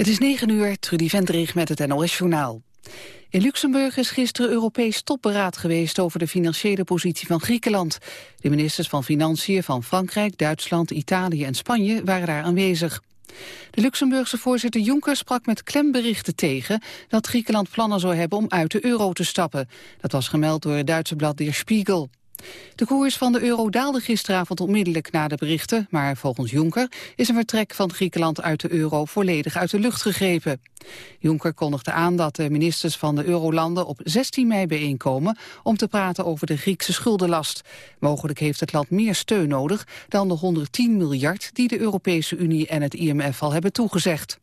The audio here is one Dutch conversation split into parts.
Het is 9 uur, Trudy Vendrig met het NOS-journaal. In Luxemburg is gisteren Europees topberaad geweest over de financiële positie van Griekenland. De ministers van Financiën van Frankrijk, Duitsland, Italië en Spanje waren daar aanwezig. De Luxemburgse voorzitter Juncker sprak met klemberichten tegen dat Griekenland plannen zou hebben om uit de euro te stappen. Dat was gemeld door het Duitse blad Der Spiegel. De koers van de euro daalde gisteravond onmiddellijk na de berichten, maar volgens Juncker is een vertrek van Griekenland uit de euro volledig uit de lucht gegrepen. Juncker kondigde aan dat de ministers van de eurolanden op 16 mei bijeenkomen om te praten over de Griekse schuldenlast. Mogelijk heeft het land meer steun nodig dan de 110 miljard die de Europese Unie en het IMF al hebben toegezegd.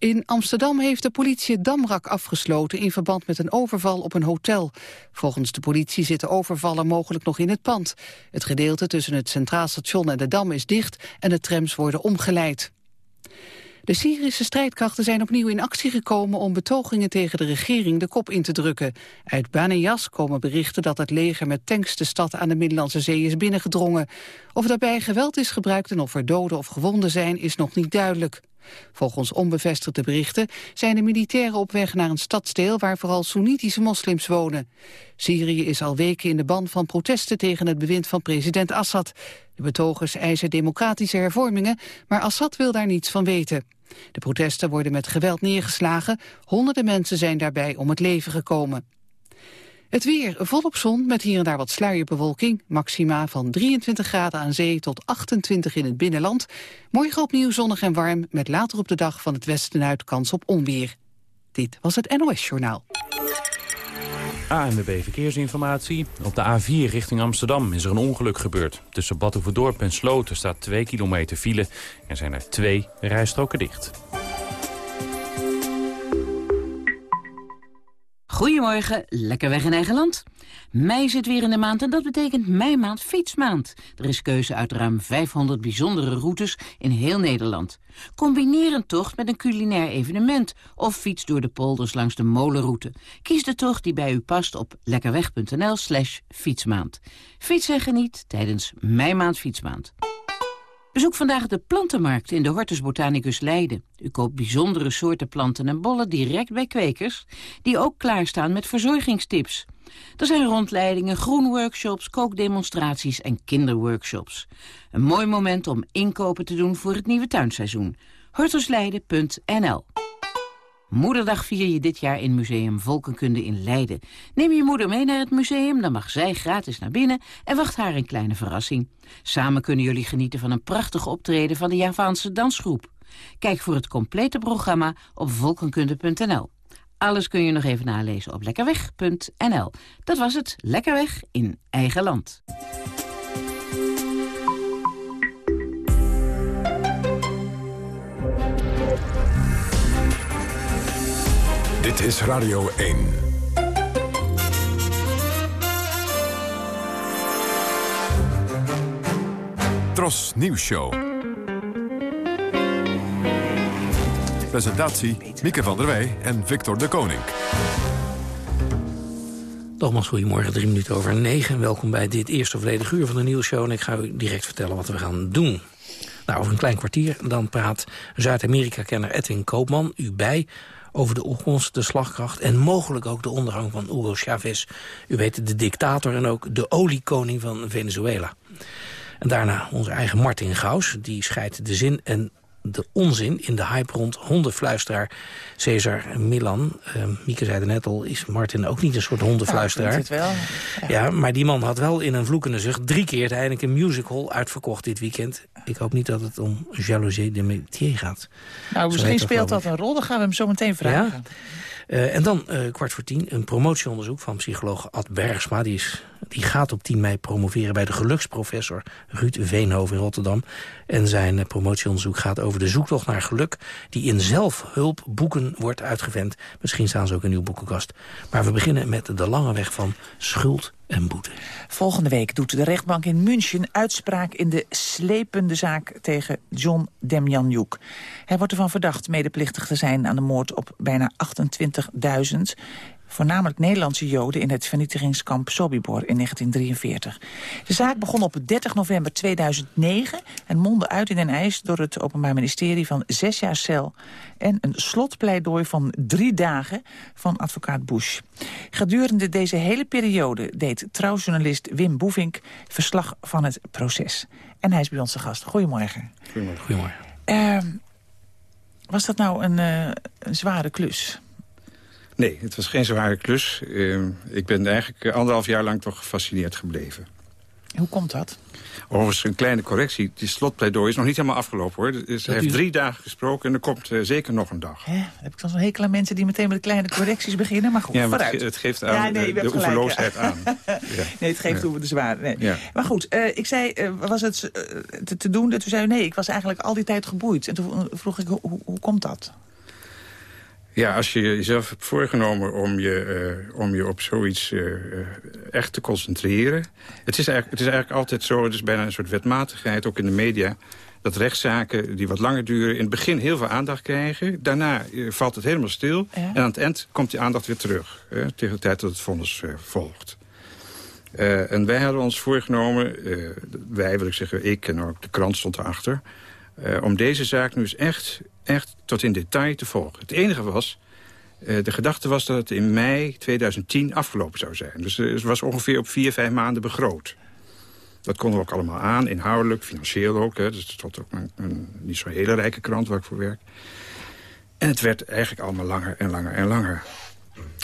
In Amsterdam heeft de politie het Damrak afgesloten in verband met een overval op een hotel. Volgens de politie zitten overvallen mogelijk nog in het pand. Het gedeelte tussen het Centraal Station en de Dam is dicht en de trams worden omgeleid. De Syrische strijdkrachten zijn opnieuw in actie gekomen om betogingen tegen de regering de kop in te drukken. Uit Baniyas komen berichten dat het leger met tanks de stad aan de Middellandse Zee is binnengedrongen. Of daarbij geweld is gebruikt en of er doden of gewonden zijn is nog niet duidelijk. Volgens onbevestigde berichten zijn de militairen op weg naar een stadsdeel waar vooral Soenitische moslims wonen. Syrië is al weken in de ban van protesten tegen het bewind van president Assad. De betogers eisen democratische hervormingen, maar Assad wil daar niets van weten. De protesten worden met geweld neergeslagen, honderden mensen zijn daarbij om het leven gekomen. Het weer volop zon met hier en daar wat sluierbewolking. Maxima van 23 graden aan zee tot 28 in het binnenland. Morgen opnieuw zonnig en warm met later op de dag van het westen uit kans op onweer. Dit was het NOS Journaal. ANWB Verkeersinformatie. Op de A4 richting Amsterdam is er een ongeluk gebeurd. Tussen Batuverdorp en Sloten staat 2 kilometer file en zijn er twee rijstroken dicht. Goedemorgen, lekker weg in eigen land. Mei zit weer in de maand en dat betekent meimaand fietsmaand. Er is keuze uit ruim 500 bijzondere routes in heel Nederland. Combineer een tocht met een culinair evenement... of fiets door de polders langs de molenroute. Kies de tocht die bij u past op lekkerweg.nl slash fietsmaand. Fiets en geniet tijdens meimaand fietsmaand. Bezoek vandaag de plantenmarkt in de Hortus Botanicus Leiden. U koopt bijzondere soorten planten en bollen direct bij kwekers... die ook klaarstaan met verzorgingstips. Er zijn rondleidingen, groenworkshops, kookdemonstraties en kinderworkshops. Een mooi moment om inkopen te doen voor het nieuwe tuinseizoen. hortusleiden.nl Moederdag vier je dit jaar in Museum Volkenkunde in Leiden. Neem je moeder mee naar het museum, dan mag zij gratis naar binnen... en wacht haar een kleine verrassing. Samen kunnen jullie genieten van een prachtig optreden van de Javaanse dansgroep. Kijk voor het complete programma op volkenkunde.nl. Alles kun je nog even nalezen op lekkerweg.nl. Dat was het, Lekkerweg in eigen land. Dit is Radio 1. Tros Nieuws Show. Presentatie Mieke van der Wij en Victor de Koning. Nogmaals, goedemorgen, drie minuten over negen. Welkom bij dit eerste volledige uur van de nieuwsshow. En ik ga u direct vertellen wat we gaan doen. Nou, over een klein kwartier dan praat Zuid-Amerika-kenner Edwin Koopman u bij over de de slagkracht... en mogelijk ook de ondergang van Hugo Chavez. U weet, de dictator en ook de oliekoning van Venezuela. En daarna onze eigen Martin Gaus, die scheidt de zin en de onzin in de hype rond hondenfluisteraar Cesar Milan. Uh, Mieke zei net al, is Martin ook niet een soort hondenfluisteraar? Ja, het wel. Ja. maar die man had wel in een vloekende zucht drie keer het Heineken Music Hall uitverkocht dit weekend. Ik hoop niet dat het om Jalousie de Métier gaat. Nou, misschien speelt dat een rol, dan gaan we hem zo meteen vragen. Ja? Uh, en dan uh, kwart voor tien een promotieonderzoek van psycholoog Ad Bergsma. Die, is, die gaat op 10 mei promoveren bij de geluksprofessor Ruud Veenhoven in Rotterdam. En zijn uh, promotieonderzoek gaat over de zoektocht naar geluk... die in zelfhulpboeken wordt uitgevend. Misschien staan ze ook in uw boekenkast. Maar we beginnen met de lange weg van schuld en boete. Volgende week doet de rechtbank in München uitspraak in de slepende zaak tegen John Demjanjuk. Hij wordt ervan verdacht medeplichtig te zijn aan de moord op bijna 28.000 voornamelijk Nederlandse Joden... in het vernietigingskamp Sobibor in 1943. De zaak begon op 30 november 2009 en mondde uit in een eis... door het Openbaar Ministerie van zes jaar cel... en een slotpleidooi van drie dagen van advocaat Bush. Gedurende deze hele periode deed trouwjournalist Wim Boevink... verslag van het proces. En hij is bij ons de gast. Goedemorgen. Goedemorgen. Goedemorgen. Uh, was dat nou een, uh, een zware klus? Nee, het was geen zware klus. Uh, ik ben eigenlijk anderhalf jaar lang toch gefascineerd gebleven. Hoe komt dat? Overigens een kleine correctie. Die slotpleidooi is nog niet helemaal afgelopen hoor. Dus hij heeft drie dagen gesproken en er komt uh, zeker nog een dag. Hè? heb ik dan zo'n hekel aan mensen die meteen met de kleine correcties beginnen. Maar goed, ja, maar het, het, geeft aan ja, nee, de, de oeverloosheid aan. ja. Nee, het geeft ja. de zwaar. Nee. Ja. Maar goed, uh, ik zei, uh, was het te, te doen? Toen zei u nee, ik was eigenlijk al die tijd geboeid. En toen vroeg ik, hoe, hoe komt dat? Ja, als je jezelf hebt voorgenomen om je, uh, om je op zoiets uh, echt te concentreren. Het is, eigenlijk, het is eigenlijk altijd zo, het is bijna een soort wetmatigheid, ook in de media... dat rechtszaken die wat langer duren in het begin heel veel aandacht krijgen. Daarna uh, valt het helemaal stil. Ja. En aan het eind komt die aandacht weer terug. tegen de tijd dat het vonnis volgt. en wij hadden ons voorgenomen, wij wil ik zeggen, ik en ook de krant stond erachter... om deze zaak nu eens echt echt tot in detail te volgen. Het enige was, uh, de gedachte was dat het in mei 2010 afgelopen zou zijn. Dus het was ongeveer op vier, vijf maanden begroot. Dat konden we ook allemaal aan, inhoudelijk, financieel ook. Hè. Dus het was ook een, een niet zo'n hele rijke krant waar ik voor werk. En het werd eigenlijk allemaal langer en langer en langer.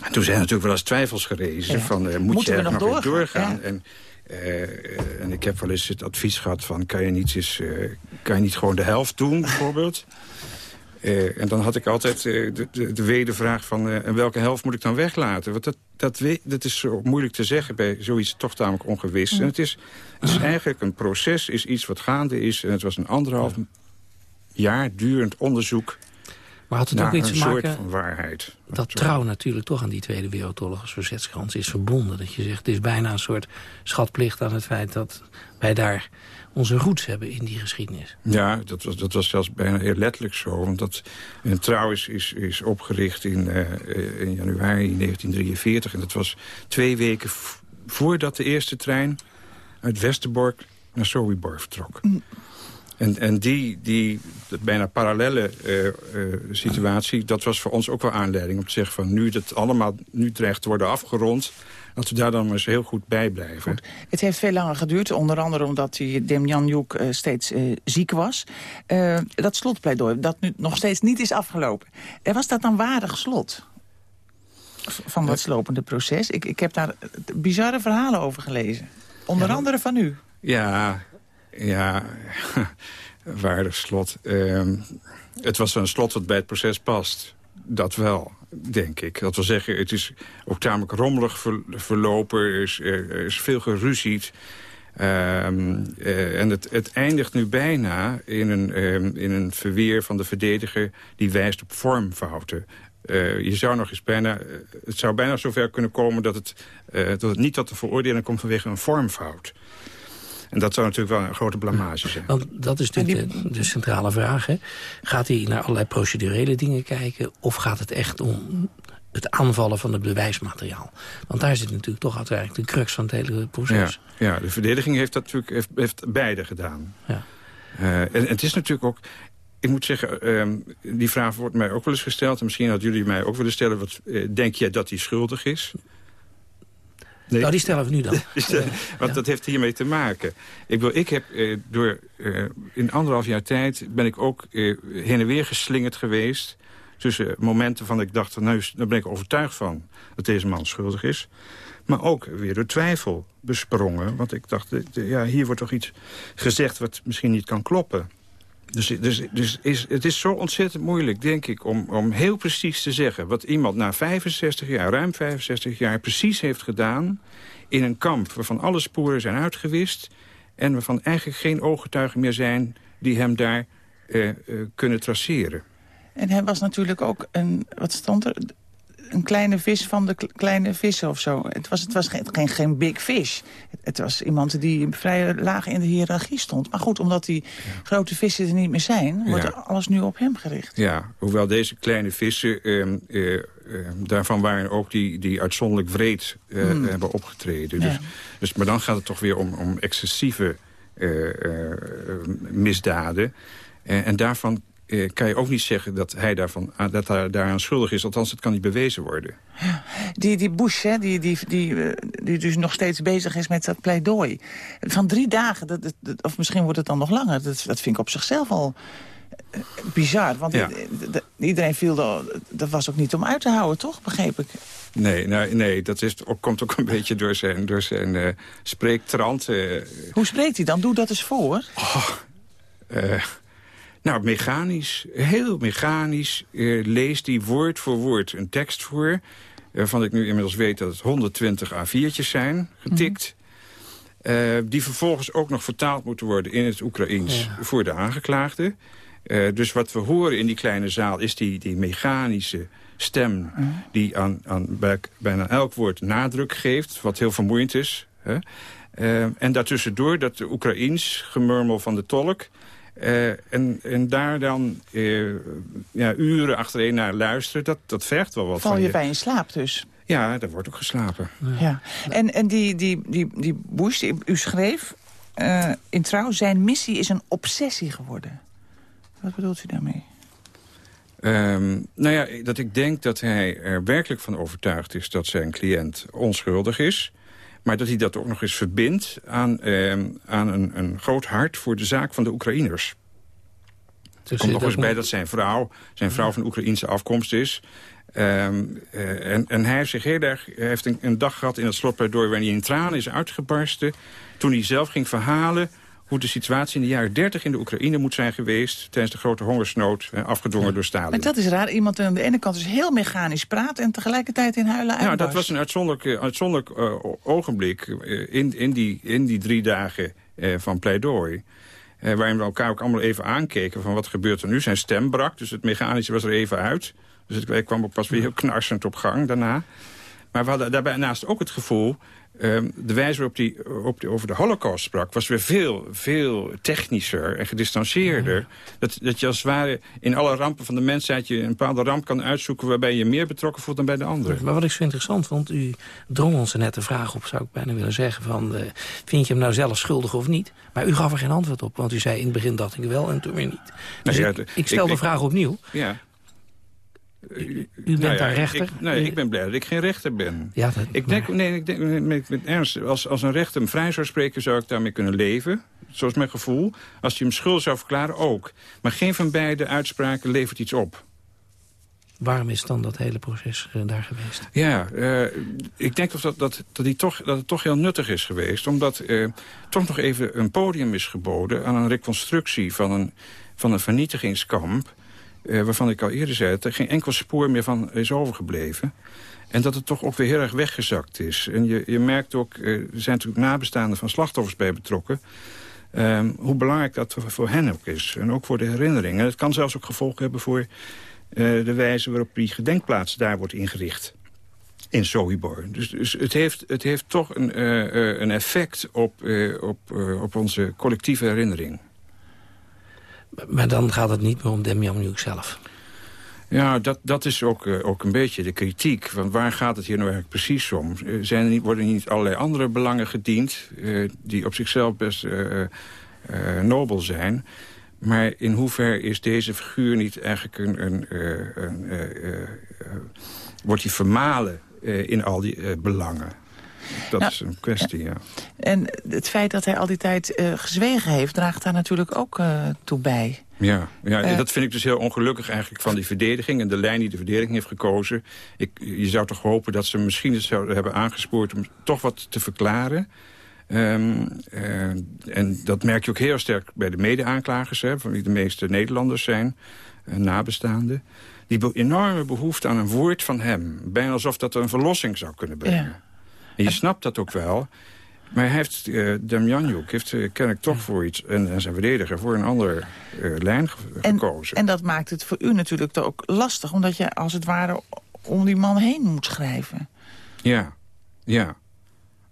En toen zijn natuurlijk wel eens twijfels gerezen. Ja. Van, uh, moet Moeten je er nog doorgaan? doorgaan? Ja. En, uh, en ik heb wel eens het advies gehad van... kan je niet, eens, uh, kan je niet gewoon de helft doen, bijvoorbeeld? Uh, en dan had ik altijd uh, de, de, de wedervraag van... Uh, en welke helft moet ik dan weglaten? Want dat, dat, dat is zo moeilijk te zeggen bij zoiets toch tamelijk ongewis. Ja. En het is, het is eigenlijk een proces, is iets wat gaande is. En het was een anderhalf jaar durend onderzoek... Maar had het ook iets te maken van waarheid. Dat trouw natuurlijk toch aan die Tweede Wereldoorlog als verzetskrans is verbonden. Dat je zegt, het is bijna een soort schatplicht aan het feit dat wij daar onze roots hebben in die geschiedenis. Ja, dat was, dat was zelfs bijna heel letterlijk zo. Want dat, een trouw is, is, is opgericht in, uh, in januari 1943. En dat was twee weken voordat de eerste trein uit Westerbork naar Sobibor vertrok. Mm. En, en die, die bijna parallele uh, uh, situatie, dat was voor ons ook wel aanleiding om te zeggen van nu dat allemaal nu dreigt te worden afgerond, dat we daar dan eens heel goed bij blijven. Goed. Het heeft veel langer geduurd, onder andere omdat die Demjanjuk uh, steeds uh, ziek was. Dat slotpleidooi, dat nu nog steeds niet is afgelopen. En was dat dan waardig slot? Van dat slopende proces. Ik, ik heb daar bizarre verhalen over gelezen. Onder ja, andere van u. Ja, ja, waardig slot. Uh, het was een slot wat bij het proces past. Dat wel, denk ik. Dat wil zeggen, het is ook tamelijk rommelig ver, verlopen. Er is, er, is veel geruzied. Um, uh, en het, het, eindigt nu bijna in een, um, in een verweer van de verdediger... die wijst op vormfouten. Uh, je zou nog eens bijna, het zou bijna zover kunnen komen dat het, dat het niet tot de veroordeling komt vanwege een vormfout. En dat zou natuurlijk wel een grote blamage zijn. Want dat is natuurlijk de, de centrale vraag. Hè? Gaat hij naar allerlei procedurele dingen kijken... of gaat het echt om het aanvallen van het bewijsmateriaal? Want daar zit natuurlijk toch uiteindelijk de crux van het hele proces. Ja, ja de verdediging heeft dat natuurlijk heeft, heeft beide gedaan. Ja. Uh, en, en het is natuurlijk ook ik moet zeggen, um, die vraag wordt mij ook wel eens gesteld. En misschien hadden jullie mij ook willen stellen... Wat, uh, denk jij dat hij schuldig is? Nee. Nou, die stellen we nu dan. Want ja. dat heeft hiermee te maken. Ik, wil, ik heb uh, door, uh, in anderhalf jaar tijd ben ik ook uh, heen en weer geslingerd geweest. Tussen momenten van ik dacht, nou, daar ben ik overtuigd van dat deze man schuldig is. Maar ook weer door twijfel besprongen. Want ik dacht, ja, hier wordt toch iets gezegd wat misschien niet kan kloppen. Dus, dus, dus is, het is zo ontzettend moeilijk, denk ik, om, om heel precies te zeggen... wat iemand na 65 jaar, ruim 65 jaar, precies heeft gedaan... in een kamp waarvan alle sporen zijn uitgewist... en waarvan eigenlijk geen ooggetuigen meer zijn die hem daar uh, uh, kunnen traceren. En hij was natuurlijk ook een, wat stond er, een kleine vis van de kleine vissen of zo. Het was, het was geen, geen, geen big fish. Het was iemand die vrij laag in de hiërarchie stond. Maar goed, omdat die ja. grote vissen er niet meer zijn... wordt ja. alles nu op hem gericht. Ja, hoewel deze kleine vissen... Uh, uh, daarvan waren ook die, die uitzonderlijk wreed hmm. hebben opgetreden. Dus, dus, maar dan gaat het toch weer om, om excessieve misdaden. en daarvan eh, kan je ook niet zeggen dat hij daarvan, ah, dat hij daaraan schuldig is. Althans, het kan niet bewezen worden. Die, die Bush, hè, die, die, die, eh, die dus nog steeds bezig is met dat pleidooi. Van drie dagen, dat, dat, of misschien wordt het dan nog langer. Dat, dat vind ik op zichzelf al uh, bizar. Want iedereen viel, dat was ook niet om uit te houden, toch? Begreep ik. Nee, nou, nee dat is, komt ook een beetje door zijn, door zijn uh, spreektrant. Hoe spreekt hij dan? Doe dat eens voor. Oh, nou, mechanisch, heel mechanisch uh, leest hij woord voor woord een tekst voor... waarvan ik nu inmiddels weet dat het 120 A4'tjes zijn, getikt... Uh, die vervolgens ook nog vertaald moeten worden in het Oekraïens voor de aangeklaagde. Uh, dus wat we horen in die kleine zaal is die, die mechanische stem... die aan, aan bij, bijna elk woord nadruk geeft, wat heel vermoeiend is. Hè? en daartussendoor dat de Oekraïens gemurmel van de tolk... Uh, en, en daar dan uh, ja, uren achtereen naar luisteren, dat, dat vergt wel wat Val van je, bij in slaap dus? Ja, daar wordt ook geslapen. Ja. En, en die, die, die, die Bush, die u schreef uh, in trouw... zijn missie is een obsessie geworden. Wat bedoelt u daarmee? Um, nou ja, dat ik denk dat hij er werkelijk van overtuigd is... dat zijn cliënt onschuldig is... Maar dat hij dat ook nog eens verbindt aan, eh, aan een, een groot hart voor de zaak van de Oekraïners. Er komt nog eens bij dat zijn vrouw, zijn vrouw van Oekraïense afkomst is. Um, uh, en, en hij heeft zich heel erg, heeft een, een dag gehad in het slotpleidooi... waarin hij in tranen is uitgebarsten. Toen hij zelf ging verhalen hoe de situatie in de jaren 30 in de Oekraïne moet zijn geweest... tijdens de grote hongersnood, eh, afgedwongen door Stalin. Maar dat is raar. Iemand aan de ene kant dus heel mechanisch praat... en tegelijkertijd in huilen uitbarst. Nou, dat was een uitzonderlijk, uitzonderlijk uh, ogenblik uh, in, in, die, in die drie dagen uh, van pleidooi. waarin we elkaar ook allemaal even aankeken van wat gebeurt er nu. Zijn stem brak, dus het mechanische was er even uit. Dus het, kwam ook pas weer heel knarsend op gang daarna. Maar we hadden daarbij naast ook het gevoel Um, de wijze waarop die, op die, over de holocaust sprak... was weer veel, veel technischer en gedistanceerder. Dat, dat je als het ware in alle rampen van de mensheid... je een bepaalde ramp kan uitzoeken... waarbij je meer betrokken voelt dan bij de andere. Maar wat ik zo interessant vond... u drong ons er net de vraag op, zou ik bijna willen zeggen... van uh, vind je hem nou zelf schuldig of niet? Maar u gaf er geen antwoord op, want u zei in het begin dacht ik wel... en toen weer niet. Dus nou ik, ik, stel de vraag opnieuw. Ja. U, bent nou daar rechter? Ik, nee, ik ben blij dat ik geen rechter ben. Ja, dat, ik denk, nee, ik denk met, met ernst, als, als een rechter hem vrij zou spreken... zou ik daarmee kunnen leven, zoals mijn gevoel. Als hij hem schuldig zou verklaren, ook. Maar geen van beide uitspraken levert iets op. Waarom is dan dat hele proces uh, daar geweest? Ja, uh, ik denk dat, dat, dat, dat, die toch, dat het toch heel nuttig is geweest. Omdat uh, toch nog even een podium is geboden... aan een reconstructie van een, van een vernietigingskamp uh, waarvan ik al eerder zei... dat er geen enkel spoor meer van is overgebleven. En dat het toch ook weer heel erg weggezakt is. En je, je merkt ook, uh, er zijn natuurlijk nabestaanden van slachtoffers bij betrokken... Um, hoe belangrijk dat voor hen ook is. En ook voor de herinnering. En het kan zelfs ook gevolgen hebben voor uh, de wijze waarop die gedenkplaats daar wordt ingericht. In Sobibor. Dus, dus het, heeft, het heeft toch een, een effect op, op, op onze collectieve herinnering. Maar dan gaat het niet meer om Demjanjuk zelf. Ja, dat, dat is ook, uh, ook een beetje de kritiek. Want waar gaat het hier nou eigenlijk precies om? Uh, zijn niet, worden niet allerlei andere belangen gediend... Uh, die op zichzelf best nobel zijn... Maar in hoeverre is deze figuur niet eigenlijk een... een, een wordt hij vermalen in al die belangen? Dat is een kwestie, ja. En het feit dat hij al die tijd uh, gezwegen heeft... draagt daar natuurlijk ook uh, toe bij. Ja, ja uh, dat vind ik dus heel ongelukkig eigenlijk van die verdediging... en de lijn die de verdediging heeft gekozen. Ik, je zou toch hopen dat ze misschien het zouden hebben aangespoord... om toch wat te verklaren... Um, en dat merk je ook heel sterk bij de mede-aanklagers... van wie de meeste Nederlanders zijn, nabestaanden. Die enorme behoefte aan een woord van hem. Bijna alsof dat een verlossing zou kunnen brengen. Ja. En je snapt dat ook wel. Maar hij heeft, uh, Demjanjuk heeft uh, kennelijk toch voor iets... En, en zijn verdediger voor een andere uh, lijn gekozen. En dat maakt het voor u natuurlijk ook lastig... omdat je als het ware om die man heen moet schrijven. Ja, ja.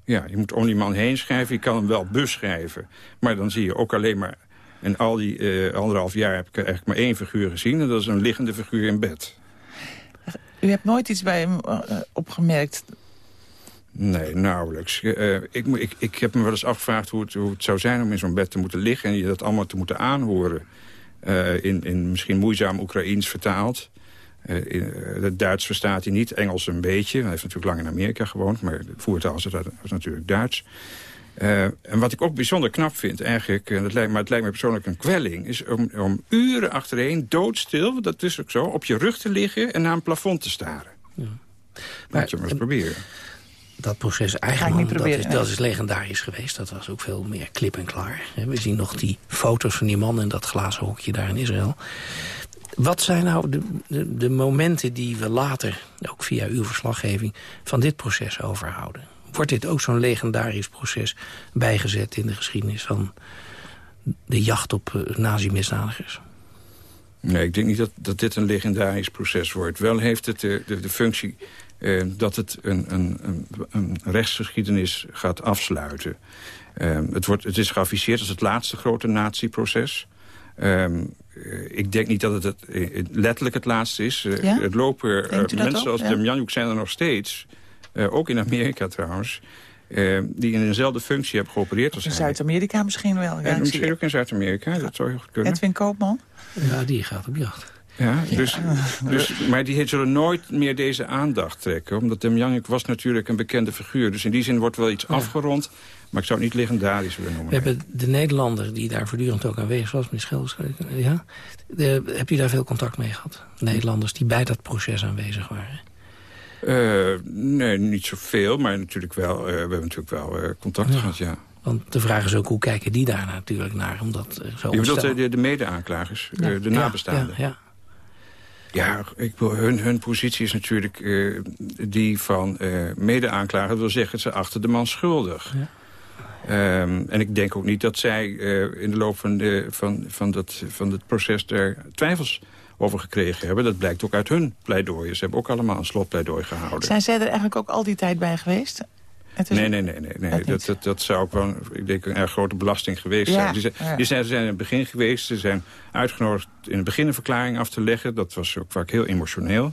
Ja, je moet om die man heen schrijven. Je kan hem wel beschrijven. Maar dan zie je ook alleen maar... In al die uh, anderhalf jaar heb ik eigenlijk maar één figuur gezien. En dat is een liggende figuur in bed. U hebt nooit iets bij hem opgemerkt? Nee, nauwelijks. Uh, ik, ik, ik heb me wel eens afgevraagd hoe het, hoe het zou zijn om in zo'n bed te moeten liggen... en je dat allemaal te moeten aanhoren. Uh, in, in misschien moeizaam Oekraïens vertaald. Uh, het Duits verstaat hij niet, Engels een beetje. Hij heeft natuurlijk lang in Amerika gewoond, maar de voertaal is, is natuurlijk Duits. Uh, en wat ik ook bijzonder knap vind eigenlijk, en dat lijkt, maar het lijkt me persoonlijk een kwelling... is om, om uren achtereen doodstil, dat is ook zo, op je rug te liggen... en naar een plafond te staren. Ja. Je maar eens proberen. Dat proces eigenlijk, dat, is, dat is legendarisch geweest. Dat was ook veel meer klip en klaar. We zien nog die foto's van die man in dat glazen hokje daar in Israël. Wat zijn nou de, de, de, momenten die we later, ook via uw verslaggeving... van dit proces overhouden? Wordt dit ook zo'n legendarisch proces bijgezet in de geschiedenis... van de jacht op uh, nazi-misdadigers? Nee, ik denk niet dat, dat dit een legendarisch proces wordt. Wel heeft het de, de, de functie uh, dat het een, een, een, een, rechtsgeschiedenis gaat afsluiten. Uh, het, wordt, het is geafficheerd als het laatste grote nazi-proces... Um, ik denk niet dat het, het, letterlijk het laatste is. Ja? Het lopen uh, mensen zoals ja? Demjanjuk zijn er nog steeds. Uh, ook in Amerika trouwens. Uh, die in eenzelfde functie hebben geopereerd. In Zuid-Amerika misschien wel. Ja, misschien ook in Zuid-Amerika. Dat zou heel goed kunnen. Edwin Koopman? Ja, die gaat op jacht. Ja, dus, dus, maar die zullen nooit meer deze aandacht trekken. Omdat Demjanjuk was natuurlijk een bekende figuur. Dus in die zin wordt wel iets ja. afgerond. Maar ik zou het niet legendarisch willen noemen. We hebben de Nederlander die daar voortdurend ook aanwezig was, meneer Schels. Ja? De, heb je daar veel contact mee gehad? Nederlanders die bij dat proces aanwezig waren? Uh, nee, niet zoveel, maar natuurlijk wel, uh, we hebben natuurlijk wel uh, contact ja. gehad, ja. Want de vraag is ook, hoe kijken die daar natuurlijk naar? Omdat, zo Je bedoelt de, de mede-aanklagers, ja. de nabestaanden? Ja, ja. Ja, ik, hun, hun positie is natuurlijk uh, die van uh, mede-aanklager. Dat wil zeggen, ze achter de man schuldig. Ja. Um, en ik denk ook niet dat zij uh, in de loop van, de, van, van, dat, van het proces daar twijfels over gekregen hebben. Dat blijkt ook uit hun pleidooien. Ze hebben ook allemaal een slotpleidooi gehouden. Zijn zij er eigenlijk ook al die tijd bij geweest? Nee, nee, nee. nee, nee. Dat, dat, dat zou ook wel, ik denk, een erg grote belasting geweest ja, zijn. Die, zijn, ja. die zijn, zijn in het begin geweest. Ze zijn uitgenodigd in het begin een verklaring af te leggen. Dat was ook vaak heel emotioneel.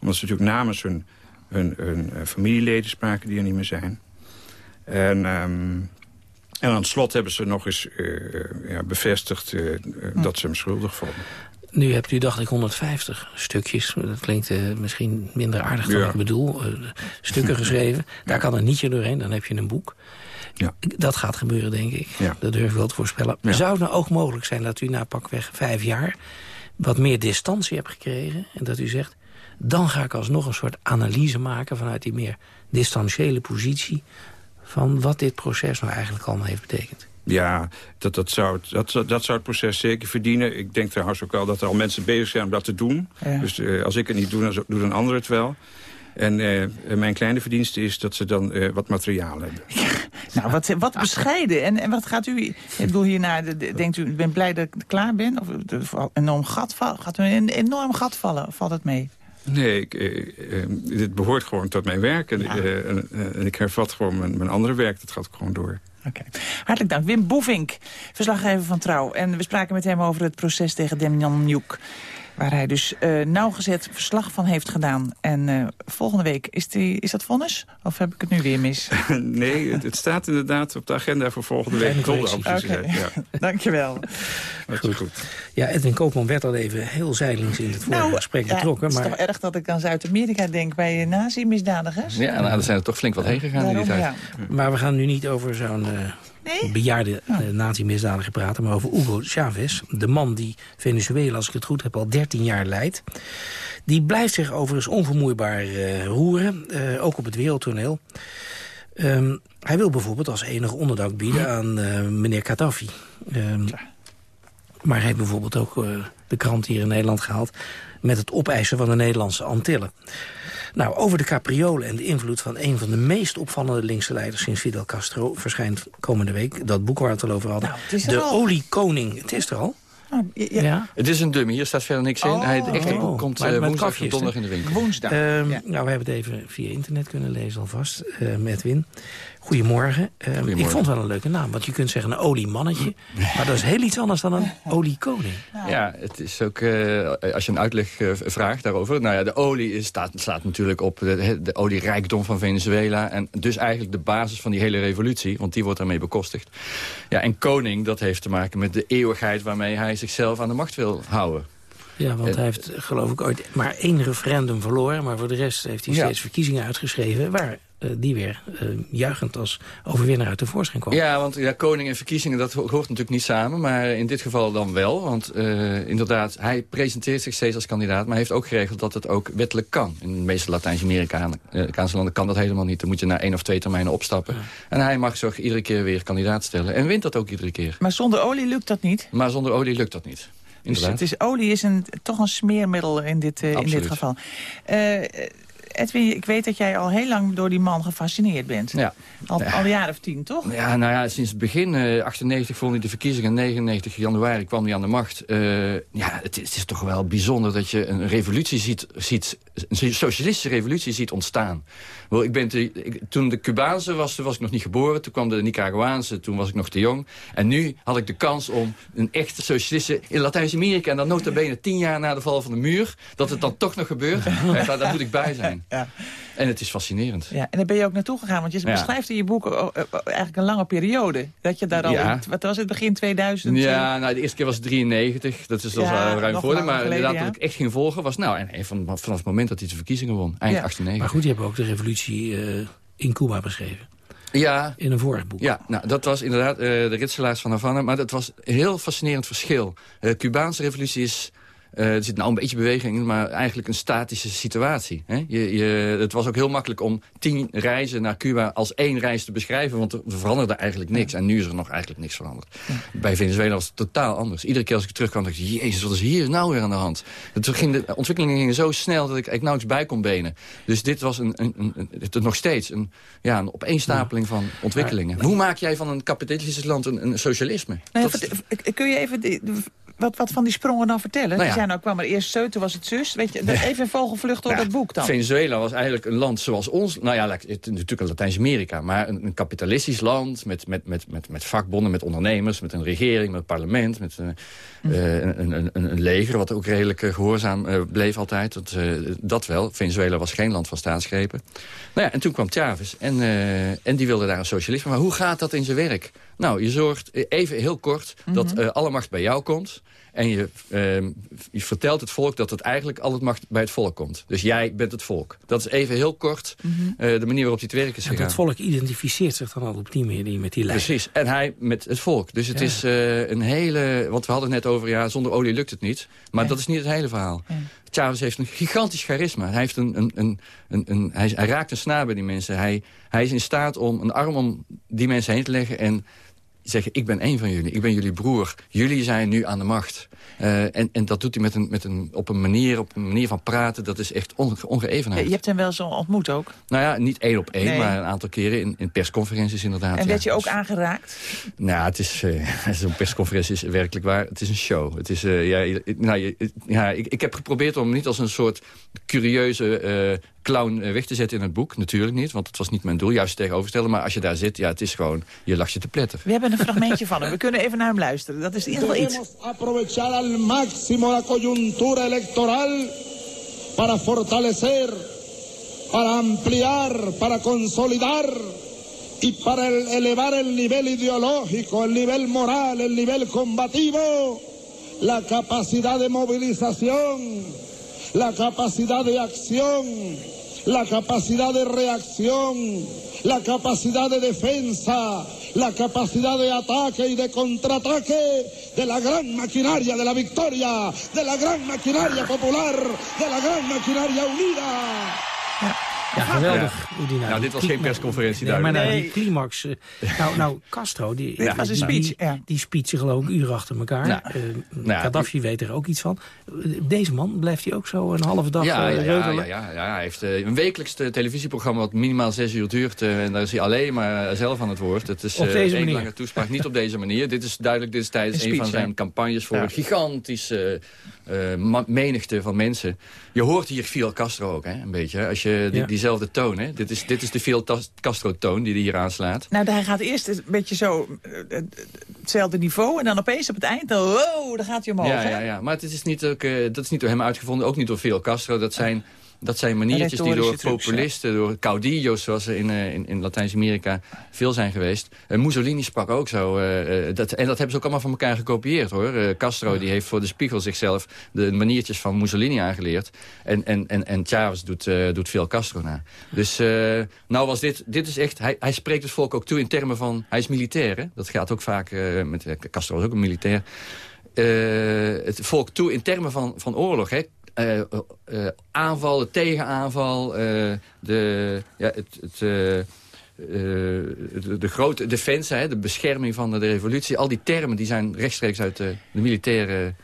Omdat ze natuurlijk namens hun, hun, hun familieleden spraken die er niet meer zijn. En, um, en aan het slot hebben ze nog eens uh, ja, bevestigd uh, hm. dat ze hem schuldig vonden. Nu hebt u, dacht ik, 150 stukjes. Dat klinkt uh, misschien minder aardig dan ja. ik bedoel. Uh, stukken geschreven. Daar kan een nietje doorheen, dan heb je een boek. Ja. Dat gaat gebeuren, denk ik. Ja. Dat durf ik wel te voorspellen. Zou het nou ook mogelijk zijn dat u na pakweg vijf jaar... wat meer distantie hebt gekregen en dat u zegt... dan ga ik alsnog een soort analyse maken vanuit die meer distantiële positie... van wat dit proces nou eigenlijk allemaal heeft betekend. Ja, dat, dat, zou, dat, dat zou het proces zeker verdienen. Ik denk trouwens ook wel dat er al mensen bezig zijn om dat te doen. Ja. Dus uh, als ik het niet doe, dan doet een ander het wel. En uh, mijn kleine verdienste is dat ze dan uh, wat materiaal hebben. Ja, nou, wat, wat bescheiden. En, en wat gaat u... Ik bedoel, hierna, denkt u, ik ben blij dat ik klaar ben? Of een enorm gat vallen? Gaat u een enorm gat vallen? Of valt het mee? Nee, ik, dit behoort gewoon tot mijn werk. En, ja. en, en ik hervat gewoon mijn, mijn andere werk. Dat gaat gewoon door. Oké. Hartelijk dank. Wim Boevink, verslaggever van Trouw. En we spraken met hem over het proces tegen Demjanjuk. Waar hij dus uh, nauwgezet verslag van heeft gedaan. En uh, volgende week, is, die, is dat vonnis? Of heb ik het nu weer mis? nee, het, het, staat inderdaad op de agenda voor volgende week. Oké, okay. ja. dankjewel. Goed. goed. Ja, Edwin Koopman werd al even heel zijlings in het vorige nou, gesprek ja, betrokken. Het is maar... toch erg dat ik aan Zuid-Amerika denk bij nazi-misdadigers? Ja, nou, daar zijn er toch flink wat heen gegaan Daarom, in die tijd. Ja. Maar we gaan nu niet over zo'n... Uh, Nee? bejaarde oh. uh, nazi-misdadiger praten... maar over Hugo Chavez, de man die Venezuela, als ik het goed heb... al 13 jaar leidt. Die blijft zich overigens onvermoeibaar uh, roeren, uh, ook op het wereldtoneel. Um, hij wil bijvoorbeeld als enige onderdak bieden aan meneer Gaddafi. Um, maar hij heeft bijvoorbeeld ook de krant hier in Nederland gehaald... met het opeisen van de Nederlandse Antillen. Nou, over de capriolen en de invloed van een van de meest opvallende linkse leiders sinds Fidel Castro verschijnt komende week dat boek waar we het al over hadden. Nou, de Oliekoning. Het is er al. Ah, ja. Ja? Het is een dummy, hier staat verder niks in. Oh. Hij, de echte boek komt Maar eh, met woensdag kafjes, of donderdag in de winkel. Woensdag. Ehm, Ja. Nou, we hebben het even via internet kunnen lezen alvast. eh met Win. Goedemorgen. Ehm, Ik Goedemorgen. vond het wel een leuke naam. Want je kunt zeggen een oliemannetje. Maar dat is heel iets anders dan een oliekoning. Ja, het is ook, eh, als je een uitleg eh, vraagt daarover... Nou ja, de olie is, staat, slaat natuurlijk op de, de olierijkdom van Venezuela... en dus eigenlijk de basis van die hele revolutie, want die wordt daarmee bekostigd. Ja, en koning, dat heeft te maken met de eeuwigheid... waarmee hij zichzelf aan de macht wil houden. Ja, want Eh, hij heeft geloof ik ooit maar één referendum verloren. Maar voor de rest heeft hij Ja. steeds verkiezingen uitgeschreven... waar die weer eh, juichend als overwinnaar uit de voorschijn kwam. Ja, want ja, koning en verkiezingen, dat ho- hoort natuurlijk niet samen. Maar in dit geval dan wel. Want eh, inderdaad, hij presenteert zich steeds als kandidaat. Maar hij heeft ook geregeld dat het ook wettelijk kan. In de meeste Latijns-Amerikaanse landen kan dat helemaal niet. Dan moet je na één of twee termijnen opstappen. En hij mag zich iedere keer weer kandidaat stellen. En wint dat ook iedere keer. Maar zonder olie lukt dat niet. Maar zonder olie lukt dat niet. Dus Inderdaad. het is, olie is een, toch een smeermiddel in dit, eh, in dit geval. Eh, Edwin, ik weet dat jij al heel lang door die man gefascineerd bent. Ja. Al, al een jaar of tien, toch? Ja, nou ja, sinds het begin, eh 98 vond hij de verkiezingen, 99 januari kwam hij aan de macht. Eh, ja, het is, het is toch wel bijzonder dat je een revolutie ziet, ziet een socialistische revolutie ziet ontstaan. Wel, ik ben te, ik- toen de Cubaanse was, toen was ik nog niet geboren. Toen kwam de Nicaraguaanse, toen was ik nog te jong. En nu had ik de kans om een echte socialistische in Latijns-Amerika... en dan nota bene tien jaar na de val van de muur... dat het dan toch nog gebeurt. Ja, daar, daar moet ik bij zijn. Ja. En het is fascinerend. Ja, en daar ben je ook naartoe gegaan. Want je Ja. beschrijft in je boek oh, oh, oh, eigenlijk een lange periode. Dat je daar al, Ja. in, wat was het, begin 2000? Ja, nou, de eerste keer was 93. Dat is al Ja, ruim voor. Maar geleden, inderdaad, ja. dat ik echt ging volgen was... Nou, en, en van, vanaf het moment dat hij de verkiezingen won. Eind Ja. 98. Maar goed, je hebt ook de revolutie eh, in Cuba beschreven. Ja, In een vorig boek. Ja, nou, dat was inderdaad eh, de ritselaars van Havana. Maar dat was een heel fascinerend verschil. De Cubaanse revolutie is... eh, er zit nou een beetje beweging in, maar eigenlijk een statische situatie. Hè? Je, je, het was ook heel makkelijk om tien reizen naar Cuba als één reis te beschrijven. Want er veranderde eigenlijk niks. En nu is er nog eigenlijk niks veranderd. Bij Venezuela was het totaal anders. Iedere keer als ik terugkwam, dacht ik... Jezus, wat is hier nou weer aan de hand? Het ging, de ontwikkelingen gingen zo snel dat ik, ik nauwelijks bij kon benen. Dus dit was een, een, een, het, nog steeds een, ja, een opeenstapeling van ontwikkelingen. Hoe maak jij van een kapitalistisch land een, een socialisme? Nou Dat- kun je even die- wat, wat van die sprongen dan vertellen? Nou Die zijn nou kwam er eerst zo, toen was het zus. Weet je, even een vogelvlucht door Ja, dat boek dan. Venezuela was eigenlijk een land zoals ons. Nou ja, het is natuurlijk Latijns-Amerika. Maar een, een kapitalistisch land met, met, met, met, met vakbonden, met ondernemers... met een regering, met een parlement, met Mhm. eh, een, een, een, leger... wat ook redelijk eh, gehoorzaam eh, bleef altijd. Dat, dat wel. Venezuela was geen land van staatsgrepen. Nou ja, en toen kwam Chavez en, en die wilde daar een socialisme. Maar hoe gaat dat in zijn werk? Nou, je zorgt eh, even heel kort dat eh, alle macht bij jou komt... En je, ehm, je vertelt het volk dat het eigenlijk al het macht bij het volk komt. Dus jij bent het volk. Dat is even heel kort eh, de manier waarop hij te werk is gegaan. dat volk identificeert zich dan al op die manier met die lijn. Precies. En hij met het volk. Dus het Ja. is een hele... Want we hadden het net over, ja, zonder olie lukt het niet. Maar dat is niet het hele verhaal. Chavez heeft een gigantisch charisma. Hij, heeft een, een, een, een, een- hij, hij raakt een snaar bij die mensen. Hij, hij is in staat om een arm om die mensen heen te leggen... en zeggen, ik ben één van jullie. Ik ben jullie broer. Jullie zijn nu aan de macht. Eh, en, en dat doet hij met een, met een, op een manier, op een manier van praten... dat is echt onge, ongeëvenaard. Je hebt hem wel zo ontmoet ook. Nou ja, niet één op één, Nee. maar een aantal keren in, in persconferenties inderdaad. En ja. werd je ook aangeraakt? nou, het is eh, zo'n persconferentie is werkelijk waar. Het is een show. Het is, eh, ja, nou, ja, ik, ik heb geprobeerd om niet als een soort curieuze clown eh, weg te zetten in het boek. Natuurlijk niet, want het was niet mijn doel. Juist tegenovergestelde. Maar als je daar zit, ja, het is gewoon, je lacht je te pletter. We hebben een fragmentje van hem. We kunnen even naar hem luisteren. Dat is in ieder geval iets. Aprovechar al máximo la coyuntura electoral para fortalecer, para ampliar, para consolidar y para el- elevar el nivel ideológico, el nivel moral, el nivel combativo, la capacidad de movilización, la capacidad de acción, la capacidad de reacción, la capacidad de defensa, la capacidad de ataque y de contraataque de la gran maquinaria de la victoria, de la gran maquinaria popular, de la gran maquinaria unida. Ja, geweldig. Die nou, Nou, die dit was geen persconferentie nee, maar nou, Nee. die climax... eh, nou, nou, Castro, die, was een die- speech, die, ja. die speechen geloof ik uren achter elkaar. Nou, Eh, ja, Gaddafi weet er ook iets van. Deze man, blijft hij ook zo een halve dag Ja, eh, ja, ja, ja, ja, ja. Hij heeft een wekelijks televisieprogramma wat minimaal zes uur duurt. en daar is hij alleen maar zelf aan het woord. Het is Op deze één manier. lange toespraak. Niet op deze manier. Dit is duidelijk, dit is tijdens Een een, van zijn ja. campagnes voor Ja. een gigantische eh, menigte van mensen. Je hoort hier Fidel Castro ook, hè, een beetje. Als je die, Ja. Diezelfde toon, hè. Dit is, dit is de Fidel Castro-toon die hij hier aanslaat. Nou, hij gaat eerst een beetje zo eh, hetzelfde niveau... en dan opeens op het eind, dan, wow, dan gaat hij omhoog. Ja, hè? ja, ja. Maar het is niet ook, eh, dat is niet door hem uitgevonden, ook niet door Fidel Castro. Dat zijn, dat zijn maniertjes die door populisten, door caudillo's zoals ze in, eh, in, in Latijns-Amerika veel zijn geweest. Eh, Mussolini sprak ook zo. eh, dat, en dat hebben ze ook allemaal van elkaar gekopieerd hoor. Castro die heeft voor de spiegel zichzelf de maniertjes van Mussolini aangeleerd. En, en, en, en Chavez doet, doet Fidel Castro na. Dus nou was dit, dit is echt, hij, hij spreekt het volk ook toe in termen van, hij is militair hè. Dat gaat ook vaak, met Castro was ook een militair het volk toe in termen van, van oorlog. Hè. Eh, eh, eh, aanvallen, tegenaanval, eh, de, ja, het, het, de, de grote defensie, de bescherming van de revolutie. Al die termen die zijn rechtstreeks uit de, de militaire.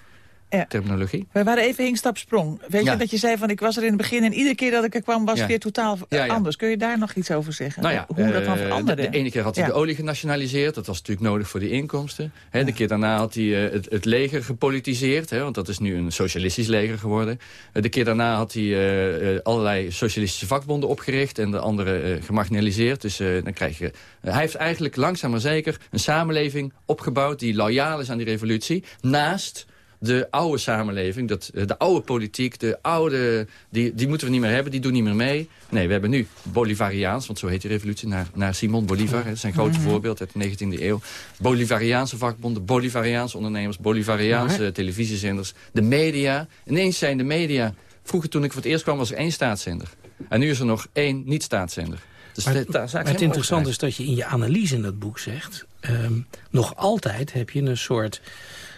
Terminologie. We waren even hinkstapsprong. Weet Ja. je dat je zei van ik was er in het begin... en iedere keer dat ik er kwam was het weer totaal eh, anders. Kun je daar nog iets over zeggen? Nou Hoe dat dan eh, veranderde? De, de ene keer had hij de olie genationaliseerd. Dat was natuurlijk nodig voor die inkomsten. De keer daarna had hij eh, het, het leger gepolitiseerd. Want dat is nu een socialistisch leger geworden. Eh, de keer daarna had hij eh, eh, allerlei socialistische vakbonden opgericht. En de andere eh, gemarginaliseerd. Dus eh, dan krijg je... eh, hij heeft eigenlijk langzaam maar zeker een samenleving opgebouwd... die loyaal is aan die revolutie. Naast de oude samenleving, dat, de oude politiek, de oude, die, die moeten we niet meer hebben, die doen niet meer mee. Nee, we hebben nu Bolivariaans, want zo heet die revolutie, naar, naar Simon Bolivar. hè, Dat is een grote voorbeeld uit de 19e eeuw. Bolivariaanse vakbonden, Bolivariaanse ondernemers, Bolivariaanse televisiezenders. De media, ineens zijn de media... Vroeger toen ik voor het eerst kwam was er één staatszender. En nu is er nog één niet-staatszender. Dus Maar, de- het interessante is dat je in je analyse in dat boek zegt... ehm, nog altijd heb je een soort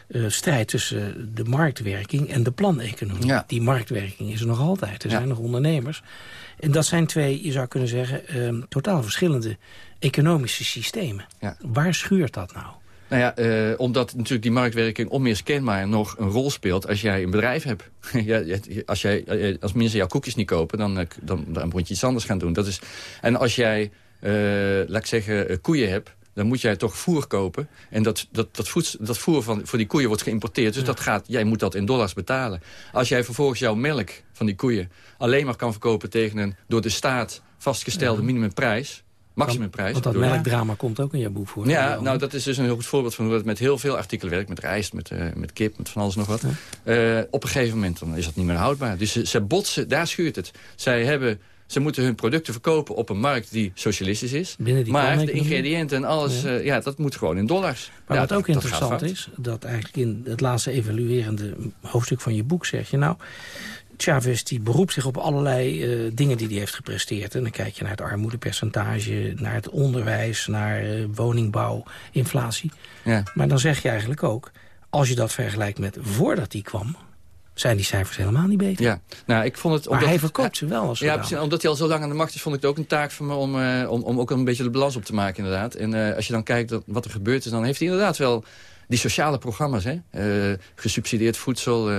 eh, strijd tussen de marktwerking en de planeconomie. Ja. Die marktwerking is er nog altijd. Er Ja. zijn nog ondernemers. En dat zijn twee, je zou kunnen zeggen, ehm, totaal verschillende economische systemen. Ja. Waar schuurt dat nou? Nou ja, eh, omdat natuurlijk die marktwerking onmiskenbaar nog een rol speelt als jij een bedrijf hebt. als, jij, eh, als mensen jouw koekjes niet kopen, dan, dan, dan moet je iets anders gaan doen. Dat is, en als jij, laat ik zeggen, koeien hebt, dan moet jij toch voer kopen. En dat, dat, dat, voeds- dat voer van, voor die koeien wordt geïmporteerd. Dus dat gaat, jij moet dat in dollars betalen. Als jij vervolgens jouw melk van die koeien alleen maar kan verkopen tegen een door de staat vastgestelde minimumprijs, maximumprijs. Want dat melkdrama komt ook in je boek voor. Ja, nou dat is dus een heel goed voorbeeld van hoe het met heel veel artikelen werkt. Met rijst, met, eh, met kip, met van alles nog wat. Eh, op een gegeven moment dan is dat niet meer houdbaar. Dus ze, ze botsen, daar schuurt het. Zij hebben, ze moeten hun producten verkopen op een markt die socialistisch is. Die maar de ingrediënten en alles, Ja. ja. ja, dat moet gewoon in dollars. Maar ja, wat ook dat- interessant is, dat eigenlijk in het laatste evaluerende hoofdstuk van je boek zeg je... nou, Chavez die beroept zich op allerlei eh, dingen die hij heeft gepresteerd. En dan kijk je naar het armoedepercentage, naar het onderwijs, naar eh, woningbouw, inflatie. Ja. Maar dan zeg je eigenlijk ook, als je dat vergelijkt met voordat hij kwam... zijn die cijfers helemaal niet beter. Ja, nou, ik vond het... Maar omdat- hij verkoopt ze wel als Ja, precies, omdat hij al zo lang aan de macht is, vond ik het ook een taak van me om, eh, om, om ook een beetje de balans op te maken, inderdaad. En eh, als je dan kijkt dat, wat er gebeurd is, dan heeft hij inderdaad wel die sociale programma's, hè? Eh, gesubsidieerd voedsel,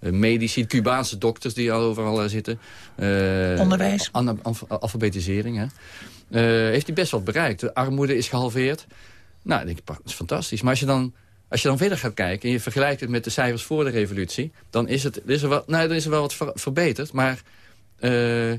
medici, Cubaanse dokters die al overal zitten. Eh, Onderwijs. alf- alfabetisering, hè? Eh, heeft hij best wat bereikt. De armoede is gehalveerd. Nou, dan denk ik, dat is fantastisch. Maar als je dan... Als je dan verder gaat kijken en je vergelijkt het met de cijfers voor de revolutie... dan is, het, is, er, wel, nou, dan is er wel wat ver- verbeterd. Maar eh,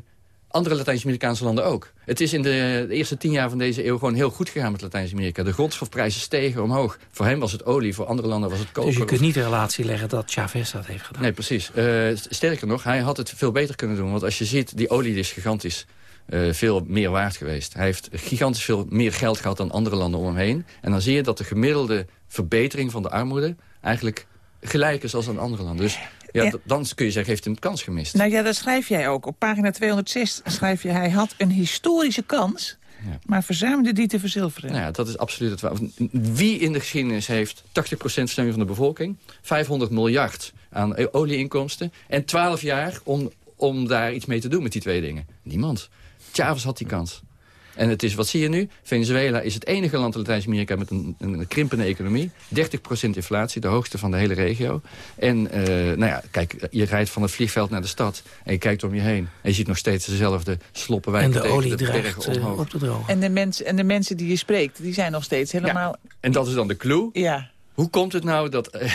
andere Latijns-Amerikaanse landen ook. Het is in de, de eerste tien jaar van deze eeuw gewoon heel goed gegaan met Latijns-Amerika. De grondstofprijzen stegen omhoog. Voor hem was het olie, voor andere landen was het koper. Dus je kunt niet de relatie leggen dat Chavez dat heeft gedaan. Nee, precies. Eh, st- sterker nog, hij had het veel beter kunnen doen. Want als je ziet, die olie is gigantisch eh, veel meer waard geweest. Hij heeft gigantisch veel meer geld gehad dan andere landen om hem heen. En dan zie je dat de gemiddelde verbetering van de armoede... eigenlijk gelijk is als aan andere landen. Dus ja, dan kun je zeggen, heeft hij een kans gemist. Nou ja, dat schrijf jij ook. Op pagina 206 schrijf je... hij had een historische kans, Ja. maar verzuimde die te verzilveren. Nou ja, dat is absoluut het waar. Wie in de geschiedenis heeft 80% stemming van de bevolking... 500 miljard aan olieinkomsten... en 12 jaar om, om daar iets mee te doen met die twee dingen? Niemand. Chavez had die kans. En het is, wat zie je nu? Venezuela is het enige land in Latijns-Amerika met een, een, krimpende economie. 30% inflatie, de hoogste van de hele regio. En uh, nou ja, kijk, je rijdt van het vliegveld naar de stad en je kijkt om je heen. En je ziet nog steeds dezelfde sloppenwijken En de olie de dreigt uh, op te drogen. En de, mensen, en de mensen die je spreekt, die zijn nog steeds helemaal... Ja, en dat is dan de clue. Ja. Hoe komt het nou dat... Uh,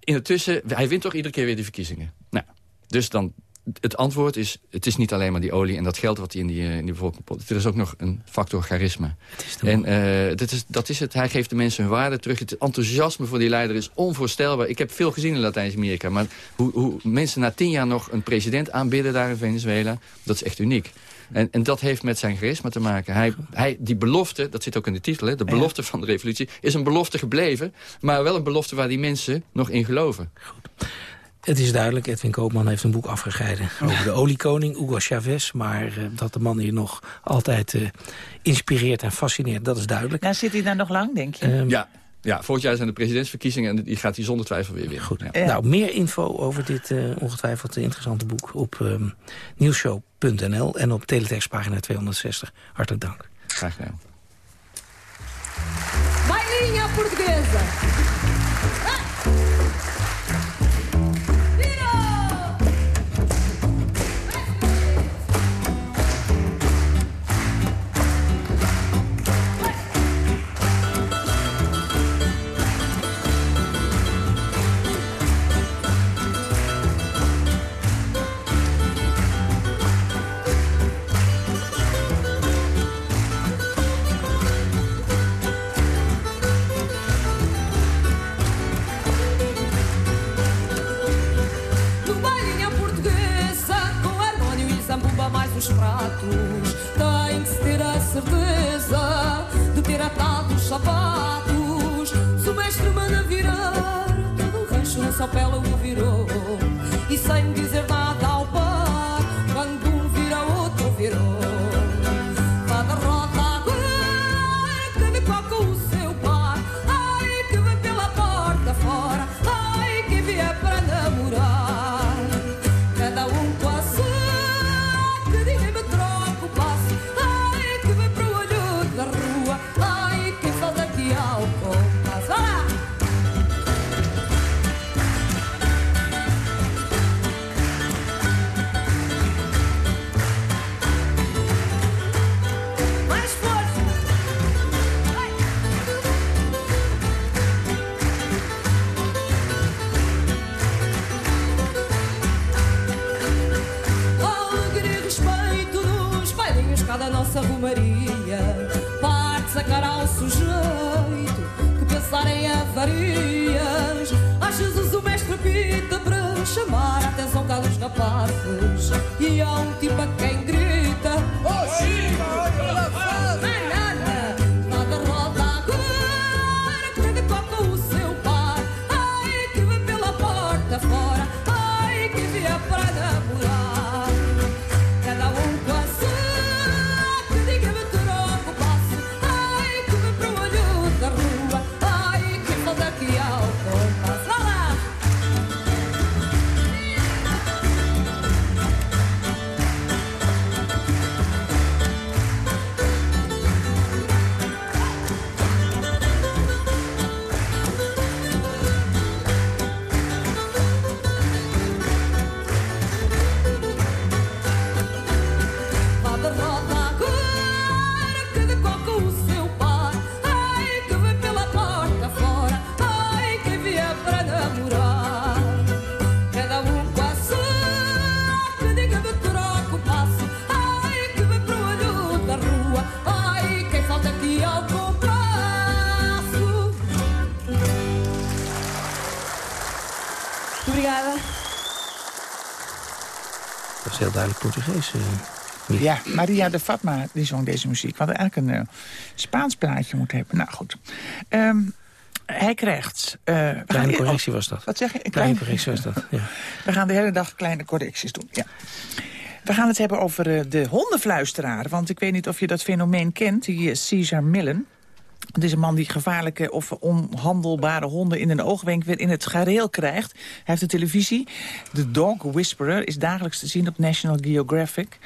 in het tussen, hij wint toch iedere keer weer de verkiezingen. Nou, dus dan het antwoord is, het is niet alleen maar die olie en dat geld wat hij in die, in die bevolking pot. Er is ook nog een factor charisma. En uh, dat, is, dat is het. Hij geeft de mensen hun waarde terug. Het enthousiasme voor die leider is onvoorstelbaar. Ik heb veel gezien in Latijns-Amerika. Maar hoe, hoe mensen na tien jaar nog een president aanbidden daar in Venezuela... dat is echt uniek. En, en dat heeft met zijn charisma te maken. Hij, hij, die belofte, dat zit ook in de titel, hè, de belofte van de revolutie... is een belofte gebleven, maar wel een belofte waar die mensen nog in geloven. Goed. Het is duidelijk, Edwin Koopman heeft een boek afgegeven over de oliekoning, Hugo Chavez. Maar uh, dat de man hier nog altijd uh, inspireert en fascineert, dat is duidelijk. Nou, zit hij daar nog lang, denk je? Um, ja. Ja, volgend jaar zijn de presidentsverkiezingen en die gaat hij zonder twijfel weer winnen. Goed. Ja. Nou, meer info over dit uh, ongetwijfeld interessante boek op um, nieuwsshow.nl en op teletextpagina 260. Hartelijk dank. Graag gedaan. Pratos. Tem que se ter a certeza De ter atado os sapatos. Se o mestre manda virar Todo o rancho nessa pele o virou. E sem dizer nada romaria Parte sacar ao sujeito Que pensar em avarias. Às vezes o mestre pita para chamar a atenção cá dos rapazes E há um heel duidelijk Portugees. Uh, ja, Maria de Fatma die zong deze muziek. Hadden eigenlijk een uh, Spaans plaatje moeten hebben. Nou goed. Um, hij krijgt... Uh, kleine correctie was dat. Wat zeg je? Kleine correctie was dat, ja. We gaan de hele dag kleine correcties doen, ja. We gaan het hebben over de hondenfluisteraar. Want ik weet niet of je dat fenomeen kent, die Caesar Millen. Het is een man die gevaarlijke of onhandelbare honden in een oogwenk weer in het gareel krijgt. Hij heeft de televisie. The Dog Whisperer is dagelijks te zien op National Geographic.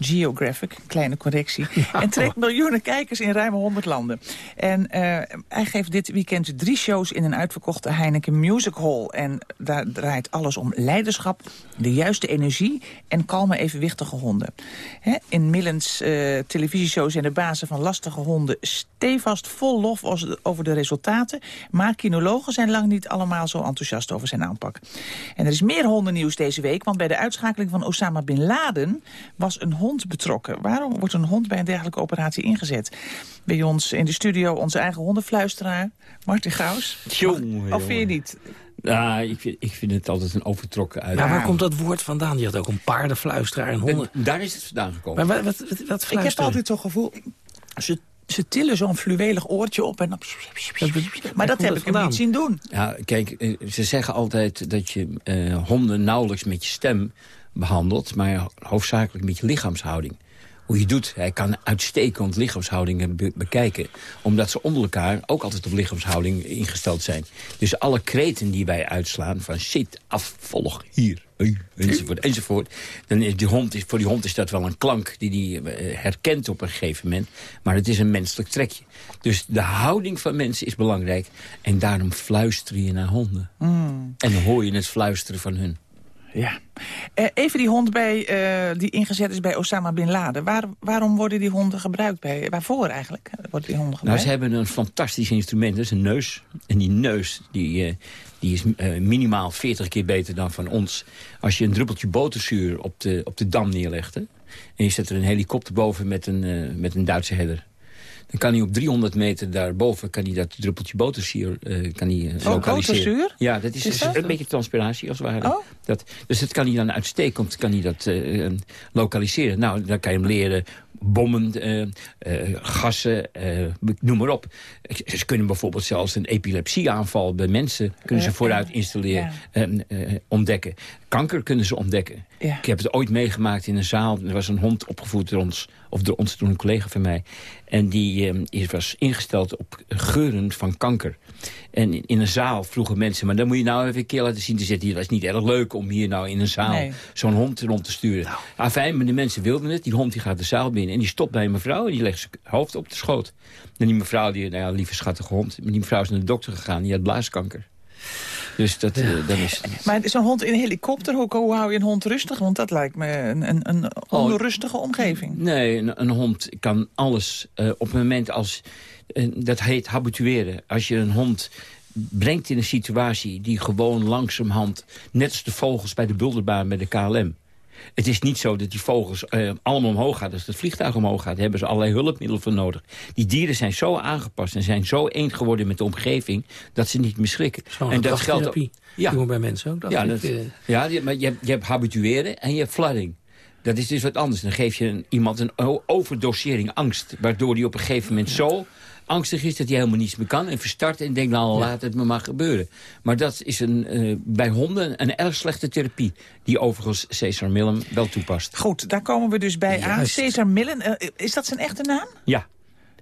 Geographic, kleine correctie. En trekt miljoenen kijkers in ruim 100 landen. En eh, hij geeft dit weekend drie shows in een uitverkochte Heineken Music Hall. En daar draait alles om leiderschap, de juiste energie en kalme evenwichtige honden. Hè, in Millens eh televisieshow zijn de bazen van lastige honden stevast vol lof over de resultaten. Maar kinologen zijn lang niet allemaal zo enthousiast over zijn aanpak. En er is meer hondennieuws deze week, want bij de uitschakeling van Osama Bin Laden was een hond betrokken. Waarom wordt een hond bij een dergelijke operatie ingezet? Bij ons in de studio onze eigen hondenfluisteraar, Martin Gaus. Jongen, Of vind je niet? Ja, ik vind, ik vind het altijd een overtrokken uit. Maar waar komt dat woord vandaan? Je had ook een paardenfluisteraar en honden. Daar is het vandaan gekomen. Maar wat, wat, wat, wat Ik heb altijd zo'n gevoel, ze, ze tillen zo'n fluwelig oortje op en dan... Maar dat heb ik hem niet zien doen. Ja, kijk, eh, ze zeggen altijd dat je eh, honden nauwelijks met je stem behandelt... maar hoofdzakelijk met je lichaamshouding. Hoe je doet, hij kan uitstekend lichaamshoudingen be- bekijken. Omdat ze onder elkaar ook altijd op lichaamshouding ingesteld zijn. Dus alle kreten die wij uitslaan, van zit, af, volg, hier, enzovoort, enzovoort. Dan is die hond, voor die hond is dat wel een klank die hij eh, herkent op een gegeven moment. Maar het is een menselijk trekje. Dus de houding van mensen is belangrijk. En daarom fluister je naar honden. Mm. En hoor je het fluisteren van hun. Ja. Eh, even die hond bij, eh, die ingezet is bij Osama Bin Laden. Waar, waarom worden die honden gebruikt? Bij, waarvoor eigenlijk worden die honden Nou, gebruikt? ze hebben een fantastisch instrument, dat is een neus. En die neus die, eh, die is minimaal 40 keer beter dan van ons. Als je een druppeltje boterzuur op de, op de dam neerlegt... hè, en je zet er een helikopter boven met een, met een Duitse herder... dan kan hij op 300 meter daarboven kan hij dat druppeltje boterzuur eh, kan hij, eh, lokaliseren. boterzuur? Ja, dat is, Is dat? een beetje transpiratie als het ware. Oh. Dat, dus dat kan hij dan uitstekend kan hij dat, eh, lokaliseren. Nou, dan kan je hem leren bommen, eh, eh, gassen, eh, noem maar op. Ze kunnen bijvoorbeeld zelfs een epilepsieaanval bij mensen... kunnen ze vooruit installeren, eh, eh, ontdekken. Kanker kunnen ze ontdekken. Ik heb het ooit meegemaakt in een zaal. Er was een hond opgevoed door ons, of door ons toen een collega van mij. En die eh, is- was ingesteld op geuren van kanker. En in, in een zaal vroegen mensen... maar dan moet je nou even een keer laten zien te zitten. Dat is niet erg leuk om hier nou in een zaal Nee. zo'n hond rond te sturen. Nou. Ah, fijn, maar de mensen wilden het. Die hond die gaat de zaal binnen en die stopt bij een mevrouw... en die legt zijn hoofd op de schoot. En die mevrouw, die, nou ja, lieve schattige hond... die mevrouw is naar de dokter gegaan, die had blaaskanker. Dus dat, eh, dan is... Maar zo'n hond in een helikopter, hoe, hoe hou je een hond rustig? Want dat lijkt me een, een, een Oh. onrustige omgeving. Nee, een, een hond kan alles eh, op het moment als... dat heet habitueren. Als je een hond brengt in een situatie die gewoon langzamerhand... net als de vogels bij de bulderbaan bij de KLM... Het is niet zo dat die vogels eh, allemaal omhoog gaan. Als het vliegtuig omhoog gaat, hebben ze allerlei hulpmiddelen voor nodig. Die dieren zijn zo aangepast en zijn zo één geworden met de omgeving... dat ze niet meer schrikken. En dat geldt ook. Ja. Doen bij mensen ook. Ja, dat, Eh, ja maar je hebt, je hebt habitueren en je hebt flooding. Dat is dus wat anders. Dan geef je een- iemand een overdosering angst. Waardoor die op een gegeven moment zo angstig is dat hij helemaal niets meer kan. En verstart en denkt, nou laat het me maar gebeuren. Maar dat is een, eh, bij honden een erg slechte therapie. Die overigens Cesar Millem wel toepast. Goed, daar komen we dus bij aan. Cesar Millen, eh, is dat zijn echte naam? Ja.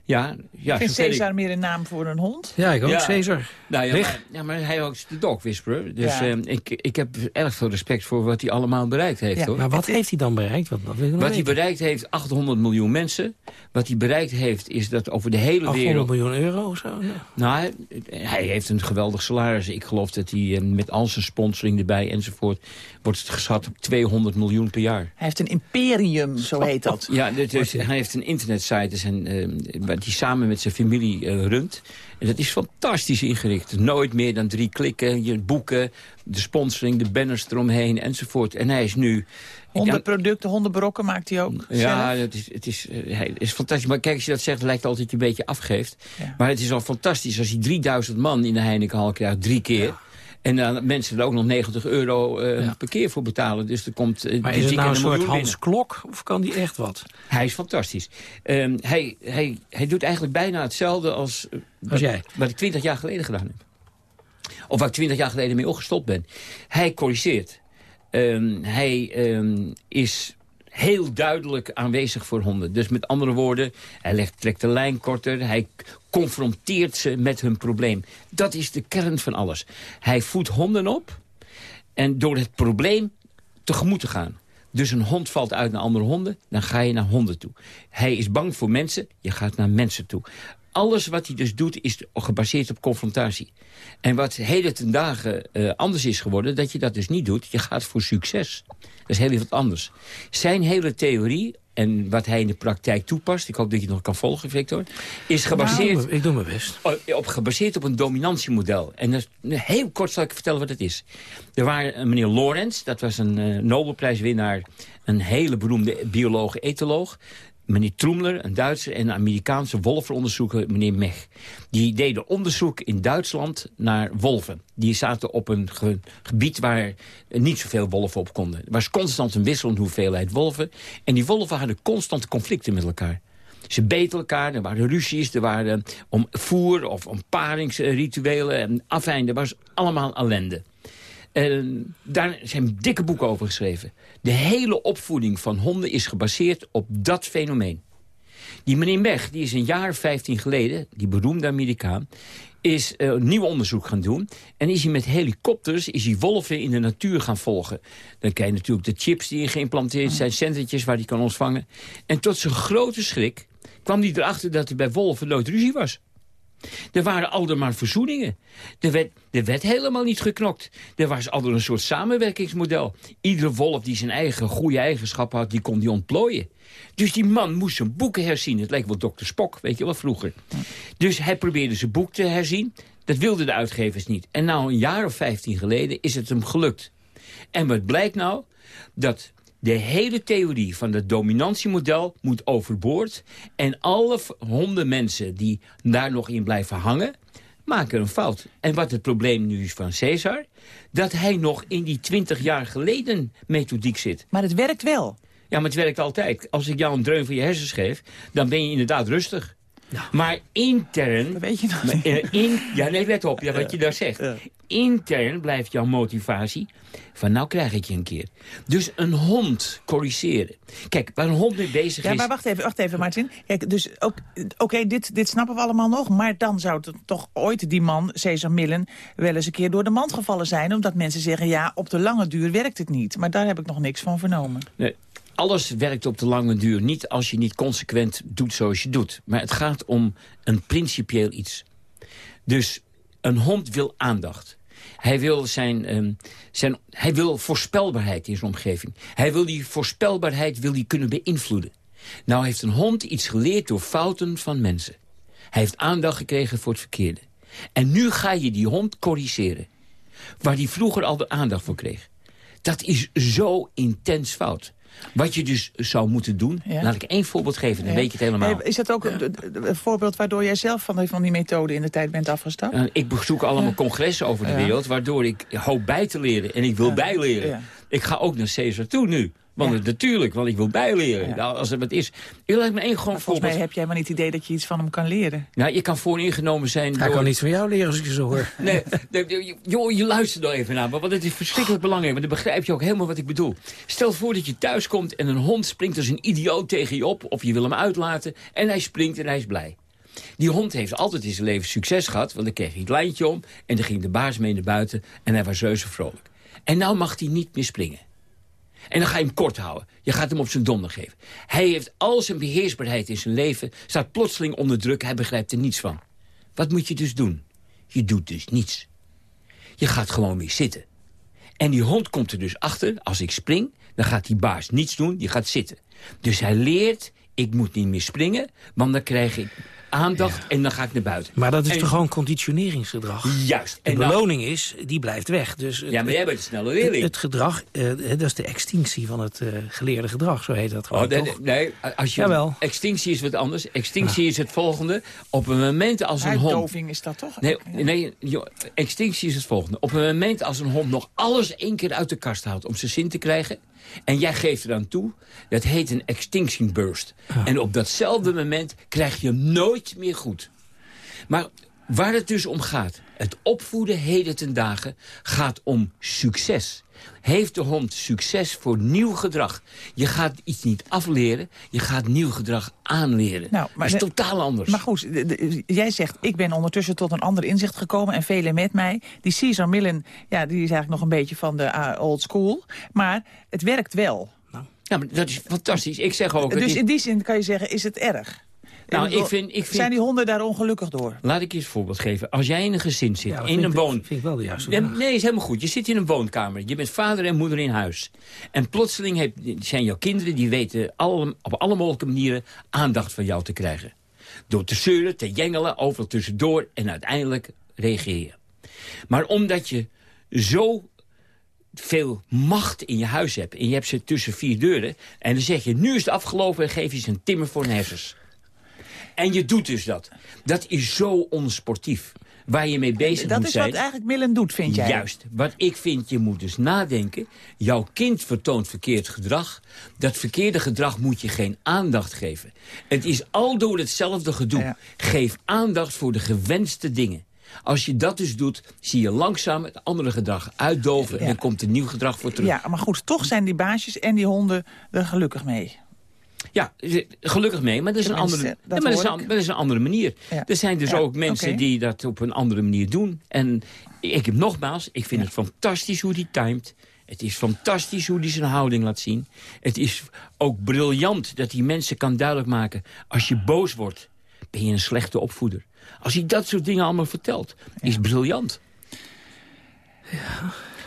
Ja, ja ik vind ik- Cesar meer een naam voor een hond. Ja, ik ook. Ja. Caesar. Nou ja, maar, ja, maar hij ook de dog whisperer. Dus Ja. eh, ik, ik heb erg veel respect voor wat hij allemaal bereikt heeft. Ja. hoor. Maar wat heeft hij dan bereikt? Wat, wat hij bereikt heeft, 800 miljoen mensen. Wat hij bereikt heeft, is dat over de hele 800 wereld... miljoen euro of zo? Ja. Nou, hij, hij heeft een geweldig salaris. Ik geloof dat hij eh, met al zijn sponsoring erbij enzovoort... wordt het geschat op 200 miljoen per jaar. Hij heeft een imperium, zo heet dat. Ja, dus, hij heeft een internetsite dus en, eh, waar hij samen met zijn familie eh, runt. En dat is fantastisch ingericht. Nooit meer dan drie klikken, je boeken, de sponsoring, de banners eromheen enzovoort. En hij is nu... Hondenproducten, hondenbrokken maakt hij ook Ja, zelf. het is, het, is, eh, hij is fantastisch. Maar kijk, als je dat zegt, lijkt het altijd een beetje afgeeft. Ja. Maar het is al fantastisch als hij 3000 man in de Heinekenhal krijgt, drie keer. En dan mensen er ook nog 90 euro Ja. per keer voor betalen. Dus er komt eh, Maar is het nou een soort Hans Klok? Of kan die echt wat? Hij is fantastisch. Ehm, hij, hij, hij doet eigenlijk bijna hetzelfde als, eh, wat, jij. wat ik 20 jaar geleden gedaan heb. Of waar ik 20 jaar geleden mee opgestopt ben. Hij corrigeert. Ehm, hij ehm, is heel duidelijk aanwezig voor honden. Dus met andere woorden, hij legt, trekt de lijn korter. Hij confronteert ze met hun probleem. Dat is de kern van alles. Hij voedt honden op. En door het probleem tegemoet te gaan. Dus een hond valt uit naar andere honden, dan ga je naar honden toe. Hij is bang voor mensen, je gaat naar mensen toe. Alles wat hij dus doet is gebaseerd op confrontatie. En wat heden ten dagen uh, anders is geworden, dat je dat dus niet doet. Je gaat voor succes. Dat is heel wat anders. Zijn hele theorie en wat hij in de praktijk toepast... ik hoop dat je het nog kan volgen, Victor... is gebaseerd, nou, ik doe mijn best. Op, gebaseerd op een dominantiemodel. En dat, heel kort zal ik vertellen wat het is. Er waren meneer Lorenz, dat was een uh, Nobelprijswinnaar... een hele beroemde bioloog, etoloog meneer Troemler, een Duitser... en een Amerikaanse wolvenonderzoeker, meneer Mech. Die deden onderzoek in Duitsland naar wolven. Die zaten op een gebied waar niet zoveel wolven op konden. Er was constant een wisselende hoeveelheid wolven. En die wolven hadden constant conflicten met elkaar. Ze beten elkaar, er waren ruzies, er waren om voer of om paringsrituelen. En afijn, er was allemaal ellende. En daar zijn dikke boeken over geschreven. De hele opvoeding van honden is gebaseerd op dat fenomeen. Die meneer Mech, die is een jaar 15 geleden, die beroemde Amerikaan... is uh, nieuw onderzoek gaan doen. En is hij met helikopters is hij wolven in de natuur gaan volgen. Dan krijg je natuurlijk de chips die geïmplanteerd zijn... centertjes waar hij kan ontvangen. En tot zijn grote schrik kwam hij erachter dat er bij wolven nooit ruzie was. Er waren altijd maar verzoeningen. Er werd, er werd helemaal niet geknokt. Er was altijd een soort samenwerkingsmodel. Iedere wolf die zijn eigen goede eigenschappen had, die kon die ontplooien. Dus die man moest zijn boeken herzien. Het lijkt wel dokter Spock, weet je wel, vroeger. Dus hij probeerde zijn boek te herzien. Dat wilden de uitgevers niet. En nou een jaar of vijftien geleden is het hem gelukt. En wat blijkt nou? Dat de hele theorie van het dominantiemodel moet overboord. En alle hondenmensen die daar nog in blijven hangen, maken een fout. En wat het probleem nu is van Caesar... dat hij nog in die 20 jaar geleden methodiek zit. Maar het werkt wel. Ja, maar het werkt altijd. Als ik jou een dreun van je hersens geef, dan ben je inderdaad rustig. Maar intern... Dat weet je nog niet. Eh, in, ja, nee, let op ja, wat je daar zegt. Intern blijft jouw motivatie van nou krijg ik je een keer. Dus een hond corrigeren. Kijk, waar een hond mee bezig is... Ja, maar wacht even, wacht even Martin. Kijk, dus oké, dit, dit snappen we allemaal nog. Maar dan zou het toch ooit die man, Cesar Millen... wel eens een keer door de mand gevallen zijn. Omdat mensen zeggen, ja, op de lange duur werkt het niet. Maar daar heb ik nog niks van vernomen. Nee, alles werkt op de lange duur niet als je niet consequent doet zoals je doet. Maar het gaat om een principieel iets. Dus een hond wil aandacht. Hij wil, zijn, um, zijn, hij wil voorspelbaarheid in zijn omgeving. Hij wil die voorspelbaarheid wil die kunnen beïnvloeden. Nou heeft een hond iets geleerd door fouten van mensen. Hij heeft aandacht gekregen voor het verkeerde. En nu ga je die hond corrigeren. Waar hij vroeger al de aandacht voor kreeg. Dat is zo intens fout. Wat je dus zou moeten doen, laat ik één voorbeeld geven, dan weet je het helemaal. Is dat ook een voorbeeld waardoor jij zelf van die, van die methode in de tijd bent afgestapt? Uh, ik bezoek allemaal congressen over de wereld, waardoor ik hoop bij te leren en ik wil bijleren. Ik ga ook naar Caesar toe nu. Want natuurlijk, want ik wil bijleren. Nou, als er wat is. Ik laat me één gewoon Volgens mij heb jij maar niet het idee dat je iets van hem kan leren. Nou, je kan vooringenomen zijn Hij kan niet van jou leren als ik je zo hoor. Nee, joh, je luistert er even naar. Want het is verschrikkelijk belangrijk. Maar dan begrijp je ook helemaal wat ik bedoel. Stel voor dat je thuis komt en een hond springt als een idioot tegen je op. Of je wil hem uitlaten. En hij springt en hij is blij. Die hond heeft altijd in zijn leven succes gehad. Want dan kreeg hij het lijntje om. En dan ging de baas mee naar buiten. En hij was reuze vrolijk. En nou mag hij niet meer springen. En dan ga je hem kort houden. Je gaat hem op zijn donder geven. Hij heeft al zijn beheersbaarheid in zijn leven... staat plotseling onder druk, hij begrijpt er niets van. Wat moet je dus doen? Je doet dus niets. Je gaat gewoon weer zitten. En die hond komt er dus achter, als ik spring... dan gaat die baas niets doen, die gaat zitten. Dus hij leert, ik moet niet meer springen... want dan krijg ik aandacht en dan ga ik naar buiten. Maar dat is toch gewoon conditioneringsgedrag? Juist. En de nou- beloning is, die blijft weg. Dus ja, maar jij bent een snelle leerling. Het, gedrag, uh, dat is de extinctie van het uh, geleerde gedrag, zo heet dat gewoon, oh, nee, nee, als je, Jawel. extinctie is wat anders. Extinctie is het volgende. Op een moment als een hond... Uitdoving is dat toch? Nee, nee extinctie is het volgende. Op een moment als een hond nog alles één keer uit de kast haalt om zijn zin te krijgen... En jij geeft er aan toe, dat heet een extinction burst. En op datzelfde moment krijg je nooit meer goed. Maar waar het dus om gaat, het opvoeden heden ten dagen, gaat om succes. Heeft de hond succes voor nieuw gedrag? Je gaat iets niet afleren, je gaat nieuw gedrag aanleren. Nou, maar dat is totaal anders. Maar goed, jij zegt, ik ben ondertussen tot een ander inzicht gekomen... en velen met mij. Die Caesar Millen, ja, die is eigenlijk nog een beetje van de uh, old school. Maar het werkt wel. Nou. Maar dat is fantastisch. Ik zeg ook... Dus is- in die zin kan je zeggen, is het erg? Nou, ik vind- ik vind- Zijn die honden daar ongelukkig door? Laat ik je een voorbeeld geven. Als jij in een gezin zit, Ja, dat in een woon... vind ik wel de juiste Nee, vraag. nee, is helemaal goed. Je zit in een woonkamer. Je bent vader en moeder in huis. En plotseling heb, zijn jouw kinderen... die weten alle, op alle mogelijke manieren aandacht van jou te krijgen. Door te zeuren, te jengelen, overal tussendoor... en uiteindelijk reageren. Maar omdat je zo veel macht in je huis hebt... en je hebt ze tussen vier deuren... en dan zeg je, nu is het afgelopen... en geef je ze een timmer voor een hersens. En je doet dus dat. Dat is zo onsportief. Waar je mee bezig Dat moet is zijn. wat eigenlijk Millen doet, vind jij? Juist. Wat ik vind, je moet dus nadenken. Jouw kind vertoont verkeerd gedrag. Dat verkeerde gedrag moet je geen aandacht geven. Het is al door hetzelfde gedoe. Geef aandacht voor de gewenste dingen. Als je dat dus doet, zie je langzaam het andere gedrag uitdoven... en Ja. er komt een nieuw gedrag voor terug. Ja, maar goed, toch zijn die baasjes en die honden er gelukkig mee. Ja, gelukkig mee, maar dat is een andere, dat ja, maar dat is een, ik. dat is een andere manier. Ja. Er zijn dus Ja, ook mensen die dat op een andere manier doen. En ik heb nogmaals, ik vind het fantastisch hoe die timed. Het is fantastisch hoe die zijn houding laat zien. Het is ook briljant dat hij mensen kan duidelijk maken... als je boos wordt, ben je een slechte opvoeder. Als hij dat soort dingen allemaal vertelt, is briljant.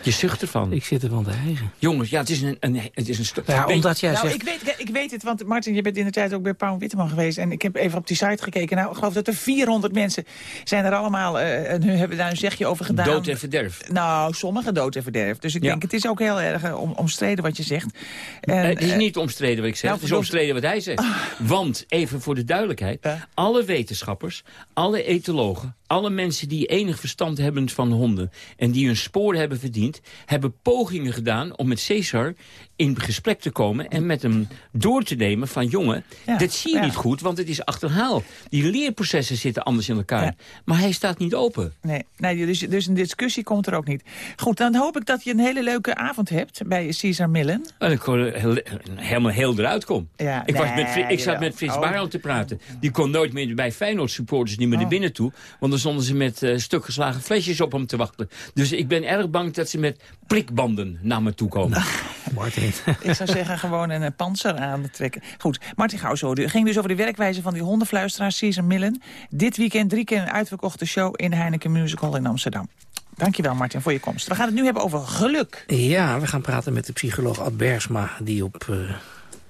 Je zucht ervan. Ik zit ervan te eigen. Jongens, ja, het is een, een, het is een stuk... Ja, omdat jij nou, zegt... ik weet, ik weet het, want Martin, je bent in de tijd ook bij Paul Witteman geweest. En ik heb even op die site gekeken. Nou, ik geloof dat er 400 mensen zijn er allemaal... eh, en hun hebben daar een zegje over gedaan. Dood en verderf. Nou, sommige dood en verderf. Dus ik Ja. denk, het is ook heel erg eh, om, omstreden wat je zegt. En, Eh, het is eh, niet omstreden wat ik zeg, nou, het is omstreden wat hij zegt. Want, even voor de duidelijkheid... alle wetenschappers, alle etologen... alle mensen die enig verstand hebben van honden... en die hun sporen hebben verdiend... hebben pogingen gedaan om met Caesar in gesprek te komen... en met hem door te nemen van... jongen, Ja, dat zie je ja. niet goed, want het is achterhaald. Die leerprocessen zitten anders in elkaar. Maar hij staat niet open. Nee, nee dus, dus een discussie komt er ook niet. Goed, dan hoop ik dat je een hele leuke avond hebt bij Caesar Millen. En ik gewoon heel, helemaal heel eruit kom. Ja, ik, was met, ik zat met Frits Oh. Barend te praten. Die kon nooit meer bij Feyenoord supporters niet meer naar Oh. binnen toe. Want dan stonden ze met eh stuk geslagen flesjes op hem te wachten. Dus ik ben erg bang dat ze met prikbanden naar me toe komen. Martin. Ik zou zeggen gewoon een eh, panzer aantrekken. Goed, Martin Gauwzo, het ging dus over de werkwijze van die hondenfluisteraar Caesar Millen. Dit weekend drie keer een uitverkochte show in de Heineken Music Hall in Amsterdam. Dankjewel Martin voor je komst. We gaan het nu hebben over geluk. Ja, we gaan praten met de psycholoog Ad Bergsma... die op eh,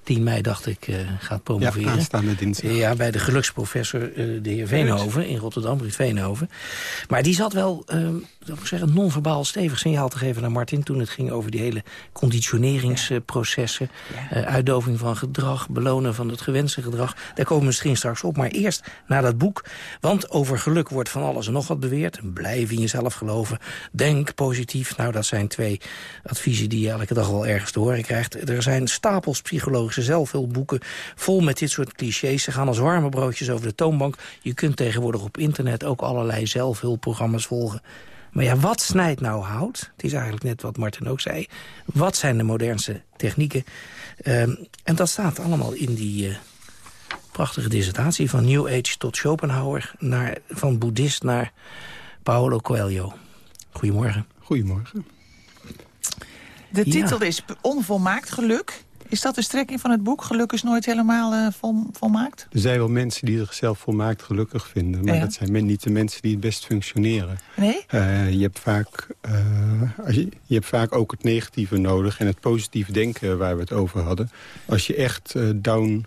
10 mei, dacht ik, eh, gaat promoveren. Ja, aanstaande dinsdag. Ja, bij de geluksprofessor eh, de heer Veenhoven in Rotterdam, Ruud Veenhoven. Maar die zat wel, eh, dat moet ik zeggen, non-verbaal stevig signaal te geven naar Martin... toen het ging over die hele conditioneringsprocessen. eh, uitdoving van gedrag, belonen van het gewenste gedrag. Daar komen we misschien straks op. Maar eerst naar dat boek. Want over geluk wordt van alles en nog wat beweerd. Blijf in jezelf geloven. Denk positief. Nou, dat zijn twee adviezen die je elke dag wel ergens te horen krijgt. Er zijn stapels psychologische zelfhulpboeken vol met dit soort clichés. Ze gaan als warme broodjes over de toonbank. Je kunt tegenwoordig op internet ook allerlei zelfhulpprogramma's volgen. Maar ja, wat snijdt nou hout? Het is eigenlijk net wat Martin ook zei. Wat zijn de modernste technieken? Ehm, en dat staat allemaal in die eh, prachtige dissertatie... van New Age tot Schopenhauer, naar, van boeddhist naar Paolo Coelho. Goedemorgen. Goedemorgen. De Ja. titel is Onvolmaakt Geluk. Is dat de strekking van het boek? Geluk is nooit helemaal eh, vol, volmaakt? Er zijn wel mensen die zichzelf volmaakt gelukkig vinden. Maar Ja. dat zijn niet de mensen die het best functioneren. Nee? Eh, je, hebt vaak, eh, als je, je hebt vaak ook het negatieve nodig en het positieve denken waar we het over hadden. Als je echt down,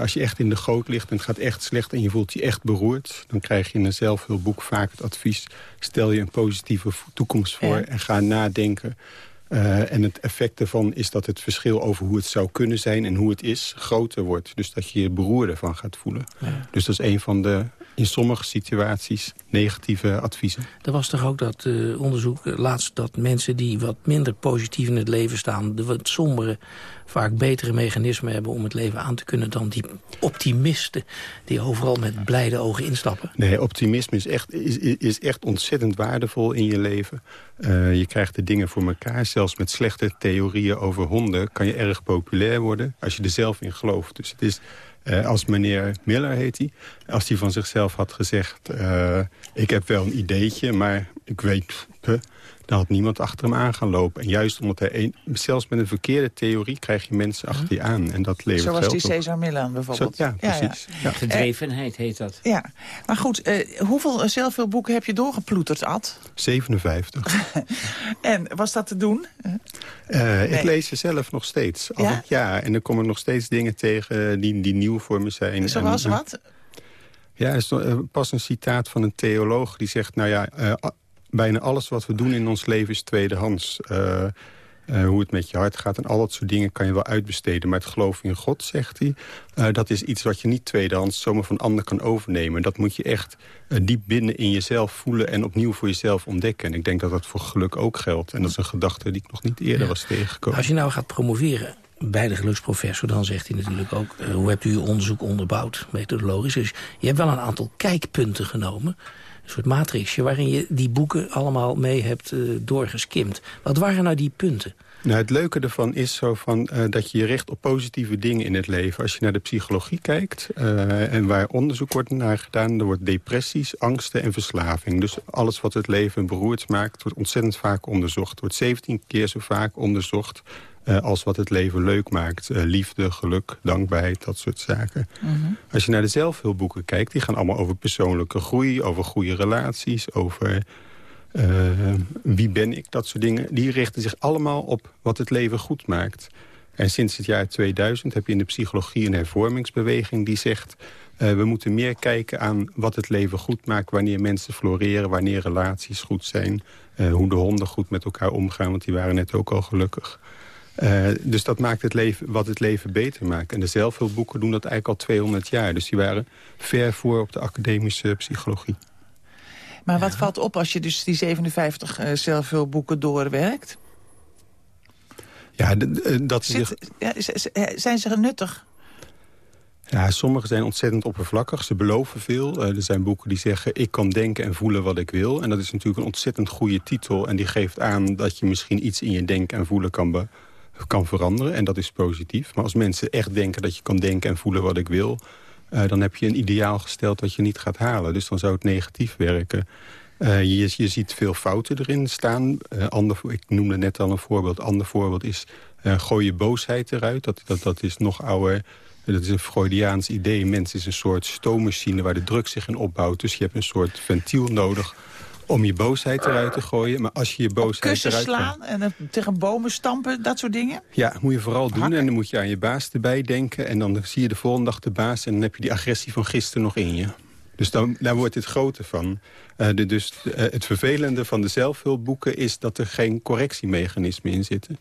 als je echt in de goot ligt en het gaat echt slecht en je voelt je echt beroerd, dan krijg je in een zelfhulpboek vaak het advies: stel je een positieve toekomst voor Ja. en ga nadenken. Eh, en het effect daarvan is dat het verschil over hoe het zou kunnen zijn en hoe het is groter wordt. Dus dat je je beroerder van gaat voelen. Dus dat is een van de, in sommige situaties, negatieve adviezen. Er was toch ook dat eh, onderzoek eh, laatst dat mensen die wat minder positief in het leven staan... de wat sombere, vaak betere mechanismen hebben om het leven aan te kunnen... dan die optimisten die overal met blijde ogen instappen. Nee, optimisme is echt, is, is echt ontzettend waardevol in je leven. Eh, je krijgt de dingen voor elkaar. Zelfs met slechte theorieën over honden kan je erg populair worden... als je er zelf in gelooft. Dus het is, eh, als meneer Miller heet hij... als hij van zichzelf had gezegd... eh, ik heb wel een ideetje, maar ik weet, daar had niemand achter hem aan gaan lopen. En juist omdat hij, een, zelfs met een verkeerde theorie... krijg je mensen achter je aan. En dat levert Zoals geld die op. Cesar Millan bijvoorbeeld. Zo- ja, precies. Ja. Gedrevenheid heet dat. Ja, maar goed, eh, hoeveel zelfhulpboeken heb je doorgeploeterd, Ad? 57. En was dat te doen? Eh, Ik lees ze zelf nog steeds. Al Ja? het jaar. En er komen nog steeds dingen tegen die, die nieuw voor me zijn. Zoals En, eh, wat? Ja, er is eh, pas een citaat van een theoloog die zegt... nou ja, eh, bijna alles wat we doen in ons leven is tweedehands. Eh, eh, hoe het met je hart gaat en al dat soort dingen kan je wel uitbesteden. Maar het geloof in God, zegt hij, eh, dat is iets wat je niet tweedehands zomaar van ander kan overnemen. Dat moet je echt diep binnen in jezelf voelen en opnieuw voor jezelf ontdekken. En ik denk dat dat voor geluk ook geldt. En dat is een gedachte die ik nog niet eerder was tegengekomen. Als je nou gaat promoveren bij de geluksprofessor... dan zegt hij natuurlijk ook, hoe hebt u uw onderzoek onderbouwd? Methodologisch. Dus je hebt wel een aantal kijkpunten genomen. Een soort matrixje waarin je die boeken allemaal mee hebt eh, doorgeskimd. Wat waren nou die punten? Nou, het leuke ervan is zo van, eh, dat je je richt op positieve dingen in het leven. Als je naar de psychologie kijkt eh, en waar onderzoek wordt naar gedaan... er wordt depressies, angsten en verslaving. Dus alles wat het leven beroerd maakt, wordt ontzettend vaak onderzocht. wordt 17 keer zo vaak onderzocht eh, als wat het leven leuk maakt. Eh, liefde, geluk, dankbaarheid, dat soort zaken. Als je naar de zelfhulpboeken kijkt, die gaan allemaal over persoonlijke groei... over goede relaties, over eh, wie ben ik, dat soort dingen. Die richten zich allemaal op wat het leven goed maakt. En sinds het jaar 2000 heb je in de psychologie een hervormingsbeweging... die zegt, we moeten meer kijken aan wat het leven goed maakt... wanneer mensen floreren, wanneer relaties goed zijn... hoe de honden goed met elkaar omgaan, want die waren net ook al gelukkig. Eh, dus dat maakt het leven, wat het leven beter maakt. En de zelfhulpboeken doen dat eigenlijk al 200 jaar. Dus die waren ver voor op de academische psychologie. Maar wat valt op als je dus die 57 eh, zelfhulpboeken doorwerkt? Ja, eh, dat Zit, ja, zijn ze nuttig? Ja, sommige zijn ontzettend oppervlakkig. Ze beloven veel. Er zijn boeken die zeggen, ik kan denken en voelen wat ik wil. En dat is natuurlijk een ontzettend goede titel. En die geeft aan dat je misschien iets in je denken en voelen kan, be- kan veranderen. En dat is positief. Maar als mensen echt denken dat je kan denken en voelen wat ik wil... eh, dan heb je een ideaal gesteld dat je niet gaat halen. Dus dan zou het negatief werken. Eh, je, je ziet veel fouten erin staan. Eh, ander, ik noemde net al een voorbeeld. Ander voorbeeld is, gooi je boosheid eruit. Dat, dat, dat is nog ouder. Dat is een Freudiaans idee. Mens is een soort stoommachine waar de druk zich in opbouwt. Dus je hebt een soort ventiel nodig om je boosheid eruit te gooien. Maar als je je boosheid Kussen eruit gaat- slaan en eh, tegen bomen stampen, dat soort dingen? ja, moet je vooral doen. En dan moet je aan je baas erbij denken. En dan zie je de volgende dag de baas... en dan heb je die agressie van gisteren nog in je. Dus dan, daar wordt het groter van. Eh, de, dus eh, het vervelende van de zelfhulpboeken... is dat er geen correctiemechanismen in zitten.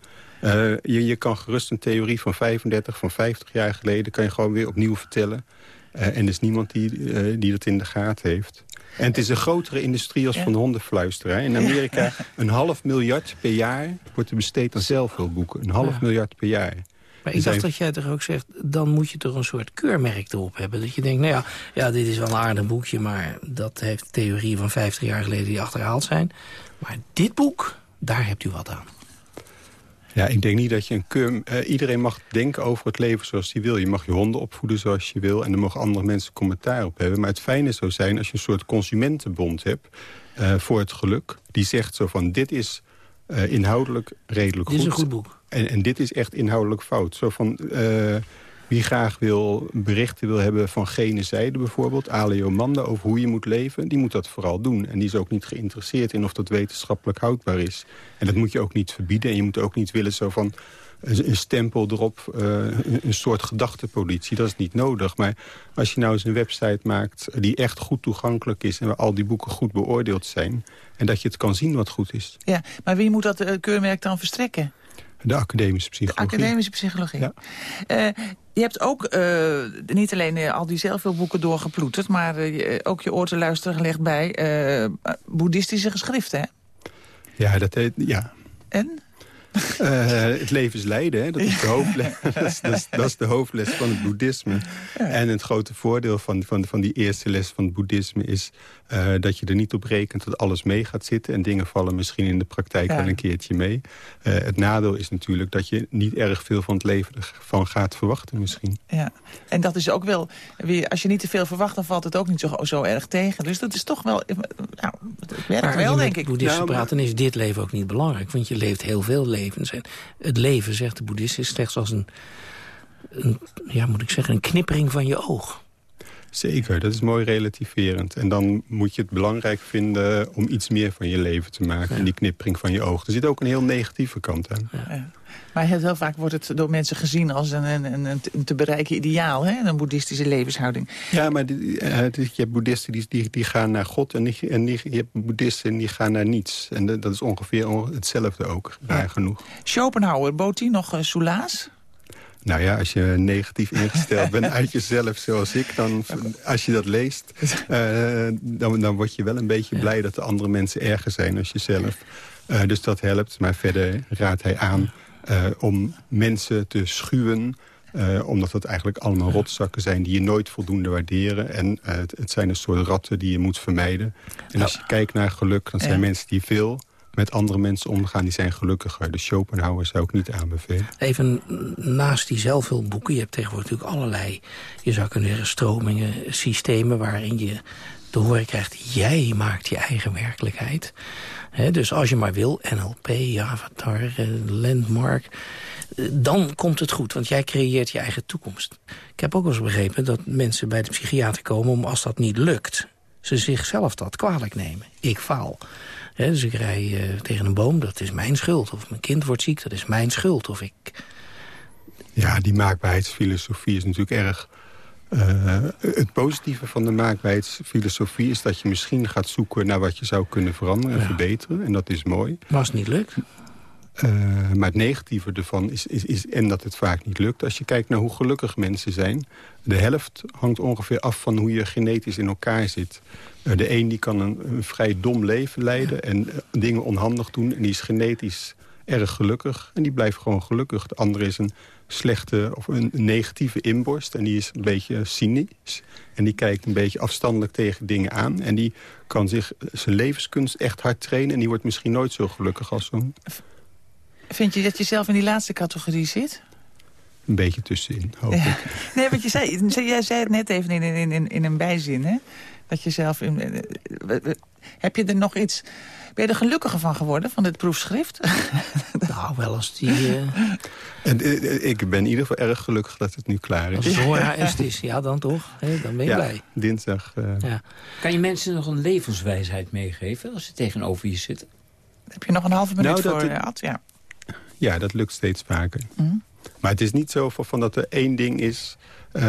Je, je kan gerust een theorie van 35, van 50 jaar geleden... kan je gewoon weer opnieuw vertellen. Eh, en er is niemand die, eh, die dat in de gaten heeft. En het is een grotere industrie als van de hondenfluisteraar. In Amerika een half miljard per jaar wordt er besteed aan zelfhulpboeken. Een half Ja. miljard per jaar. Maar ik dacht dat jij toch ook zegt, dan moet je toch een soort keurmerk erop hebben. Dat je denkt, nou ja, ja, dit is wel een aardig boekje... maar dat heeft theorieën van 50 jaar geleden die achterhaald zijn. Maar dit boek, daar hebt u wat aan. Ja, ik denk niet dat je een keur... eh, iedereen mag denken over het leven zoals hij wil. Je mag je honden opvoeden zoals je wil. En er mogen andere mensen commentaar op hebben. Maar het fijne zou zijn als je een soort consumentenbond hebt... eh, voor het geluk. Die zegt zo van, dit is eh, inhoudelijk redelijk Dit goed. is een goed boek. En, en dit is echt inhoudelijk fout. Zo van... wie graag wil berichten wil hebben van gene zijde bijvoorbeeld... Aleo over hoe je moet leven, die moet dat vooral doen. En die is ook niet geïnteresseerd in of dat wetenschappelijk houdbaar is. En dat moet je ook niet verbieden. En je moet ook niet willen zo van een stempel erop, eh, een, een soort gedachtepolitie. Dat is niet nodig. Maar als je nou eens een website maakt die echt goed toegankelijk is... en waar al die boeken goed beoordeeld zijn... en dat je het kan zien wat goed is. Ja, maar wie moet dat eh, keurmerk dan verstrekken? De academische psychologie. Academische psychologie. Ja. Eh, je hebt ook eh, niet alleen eh, al die zelfhulpboeken doorgeploeterd... maar ook je oor te luisteren gelegd bij boeddhistische geschriften, hè? Ja, dat heet, ja. En? Uh, het leven is lijden, hè? Dat, is de hoofdles, dat, is, dat, is, dat, is, de hoofdles van het boeddhisme. Ja. En het grote voordeel van, van, van die eerste les van het boeddhisme is... Uh, dat je er niet op rekent dat alles mee gaat zitten... en dingen vallen misschien in de praktijk ja. wel een keertje mee. Uh, het nadeel is natuurlijk dat je niet erg veel van het leven ervan gaat verwachten misschien. Ja, en dat is ook wel... Weer, als je niet te veel verwacht, dan valt het ook niet zo, zo erg tegen. Dus dat is toch wel... Nou, het werkt maar wel, denk ik. boeddhisten nou, praten is dit leven ook niet belangrijk. Want je leeft heel veel levens. En het leven, zegt de boeddhist, is slechts als een, een, ja, moet ik zeggen, een knippering van je oog. Zeker, dat is mooi relativerend. En dan moet je het belangrijk vinden om iets meer van je leven te maken. Ja. En die knippering van je oog. Er zit ook een heel negatieve kant aan. Ja. Maar heel vaak wordt het door mensen gezien als een, een, een, een te bereiken ideaal. Hè? Een boeddhistische levenshouding. Ja, maar die, uh, je hebt boeddhisten die, die, die, gaan naar God. En, die, en die, je hebt boeddhisten die gaan naar niets. En de, dat is ongeveer hetzelfde ook, raar ja. genoeg. Schopenhauer, bood hij nog uh, soelaas? Nou ja, als je negatief ingesteld bent uit jezelf zoals ik... dan als je dat leest, uh, dan, dan word je wel een beetje ja. blij... dat de andere mensen erger zijn als jezelf. Uh, dus dat helpt. Maar verder raadt hij aan uh, om mensen te schuwen... Uh, omdat het eigenlijk allemaal rotzakken zijn die je nooit voldoende waarderen. En uh, het, het, zijn een soort ratten die je moet vermijden. En als je kijkt naar geluk, dan zijn mensen die veel met andere mensen omgaan, die zijn gelukkiger. De Schopenhauer zou ik niet aanbevelen. Even naast die zelfhulpboeken, je hebt tegenwoordig natuurlijk allerlei... je zou kunnen zeggen stromingen, systemen waarin je te horen krijgt... jij maakt je eigen werkelijkheid. He, dus als je maar wil, NLP, Avatar, uh, Landmark... Uh, dan komt het goed, want jij creëert je eigen toekomst. Ik heb ook wel eens begrepen dat mensen bij de psychiater komen... om als dat niet lukt, ze zichzelf dat kwalijk nemen. Ik faal. He, dus ik rij uh, tegen een boom, dat is mijn schuld. Of mijn kind wordt ziek, dat is mijn schuld. Of ik... Ja, die maakbaarheidsfilosofie is natuurlijk erg... Uh, het positieve van de maakbaarheidsfilosofie is dat je misschien gaat zoeken naar wat je zou kunnen veranderen en ja. verbeteren. En dat is mooi. Maar als het niet lukt? Uh, maar het negatieve ervan is, is, is, en dat het vaak niet lukt. Als je kijkt naar hoe gelukkig mensen zijn... de helft hangt ongeveer af van hoe je genetisch in elkaar zit. Uh, de een die kan een, een, vrij dom leven leiden en uh, dingen onhandig doen... en die is genetisch erg gelukkig en die blijft gewoon gelukkig. De andere is een slechte of een negatieve inborst en die is een beetje cynisch. En die kijkt een beetje afstandelijk tegen dingen aan. En die kan zich zijn levenskunst echt hard trainen... en die wordt misschien nooit zo gelukkig als zo'n... Vind je dat je zelf in die laatste categorie zit? Een beetje tussenin, hoop ja. ik. Nee, want je zei, jij zei het net even in, in, in, in een bijzin, hè? Dat je zelf... In, heb je er nog iets... Ben je er gelukkiger van geworden, van dit proefschrift? nou, wel als die... Uh... En, uh, ik ben in ieder geval erg gelukkig dat het nu klaar is. Als het Zora est is, ja dan toch? He, dan ben je ja, blij. dinsdag. Uh... Ja. Kan je mensen nog een levenswijsheid meegeven als ze tegenover je zitten? Heb je nog een halve minuut nou, voor, het... Ad? Ja. Ja, dat lukt steeds vaker. Mm. Maar het is niet zo van dat er één ding is... Uh,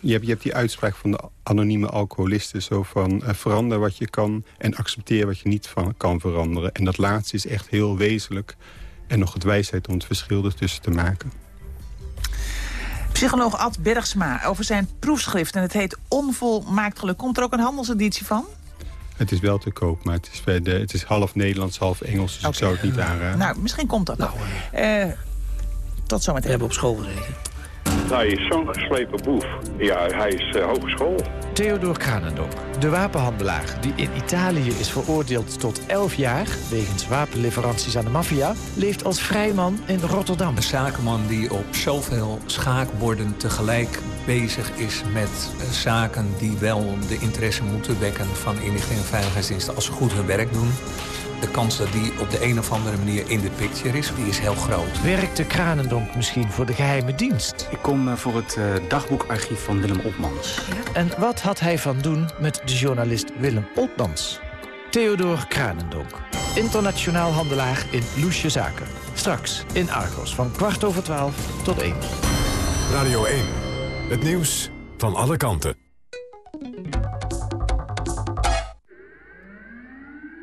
je, hebt, je hebt die uitspraak van de anonieme alcoholisten... zo van uh, verander wat je kan en accepteer wat je niet van kan veranderen. En dat laatste is echt heel wezenlijk. En nog het wijsheid om het verschil ertussen te maken. Psycholoog Ad Bergsma over zijn proefschrift. En het heet Onvolmaakt Geluk. Komt er ook een handelseditie van? Het is wel te koop, maar het is, bij de, het is half Nederlands, half Engels. Dus okay. ik zou het niet aanraden. Nou, misschien komt dat nou, uh, Tot zometeen. We hebben op school gezeten. Hij is zo'n geslepen boef. Ja, hij is uh, hogeschool. Theodor Kranendonk, de wapenhandelaar die in Italië is veroordeeld tot 11 jaar... wegens wapenleveranties aan de maffia, leeft als vrijman in Rotterdam. Een zakenman die op zoveel schaakborden tegelijk bezig is met uh, zaken... die wel de interesse moeten wekken van inlichting en veiligheidsdiensten... als ze goed hun werk doen de kans dat die op de een of andere manier in de picture is, die is heel groot. Werkte Kranendonk misschien voor de geheime dienst? Ik kom uh, voor het uh, dagboekarchief van Willem Opmans. Ja. En wat had hij van doen met de journalist Willem Opmans? Theodor Kranendonk, internationaal handelaar in Loesje Zaken. Straks in Argos van kwart over twaalf tot één. Radio 1, het nieuws van alle kanten.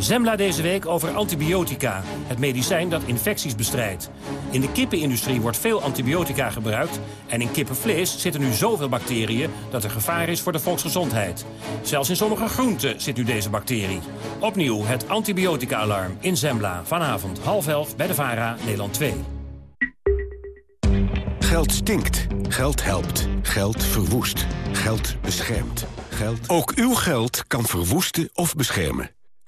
Zembla deze week over antibiotica, het medicijn dat infecties bestrijdt. In de kippenindustrie wordt veel antibiotica gebruikt... en in kippenvlees zitten nu zoveel bacteriën dat er gevaar is voor de volksgezondheid. Zelfs in sommige groenten zit nu deze bacterie. Opnieuw het antibiotica-alarm in Zembla. Vanavond half elf bij de VARA, Nederland 2. Geld stinkt. Geld helpt. Geld verwoest. Geld beschermt. Geld... Ook uw geld kan verwoesten of beschermen.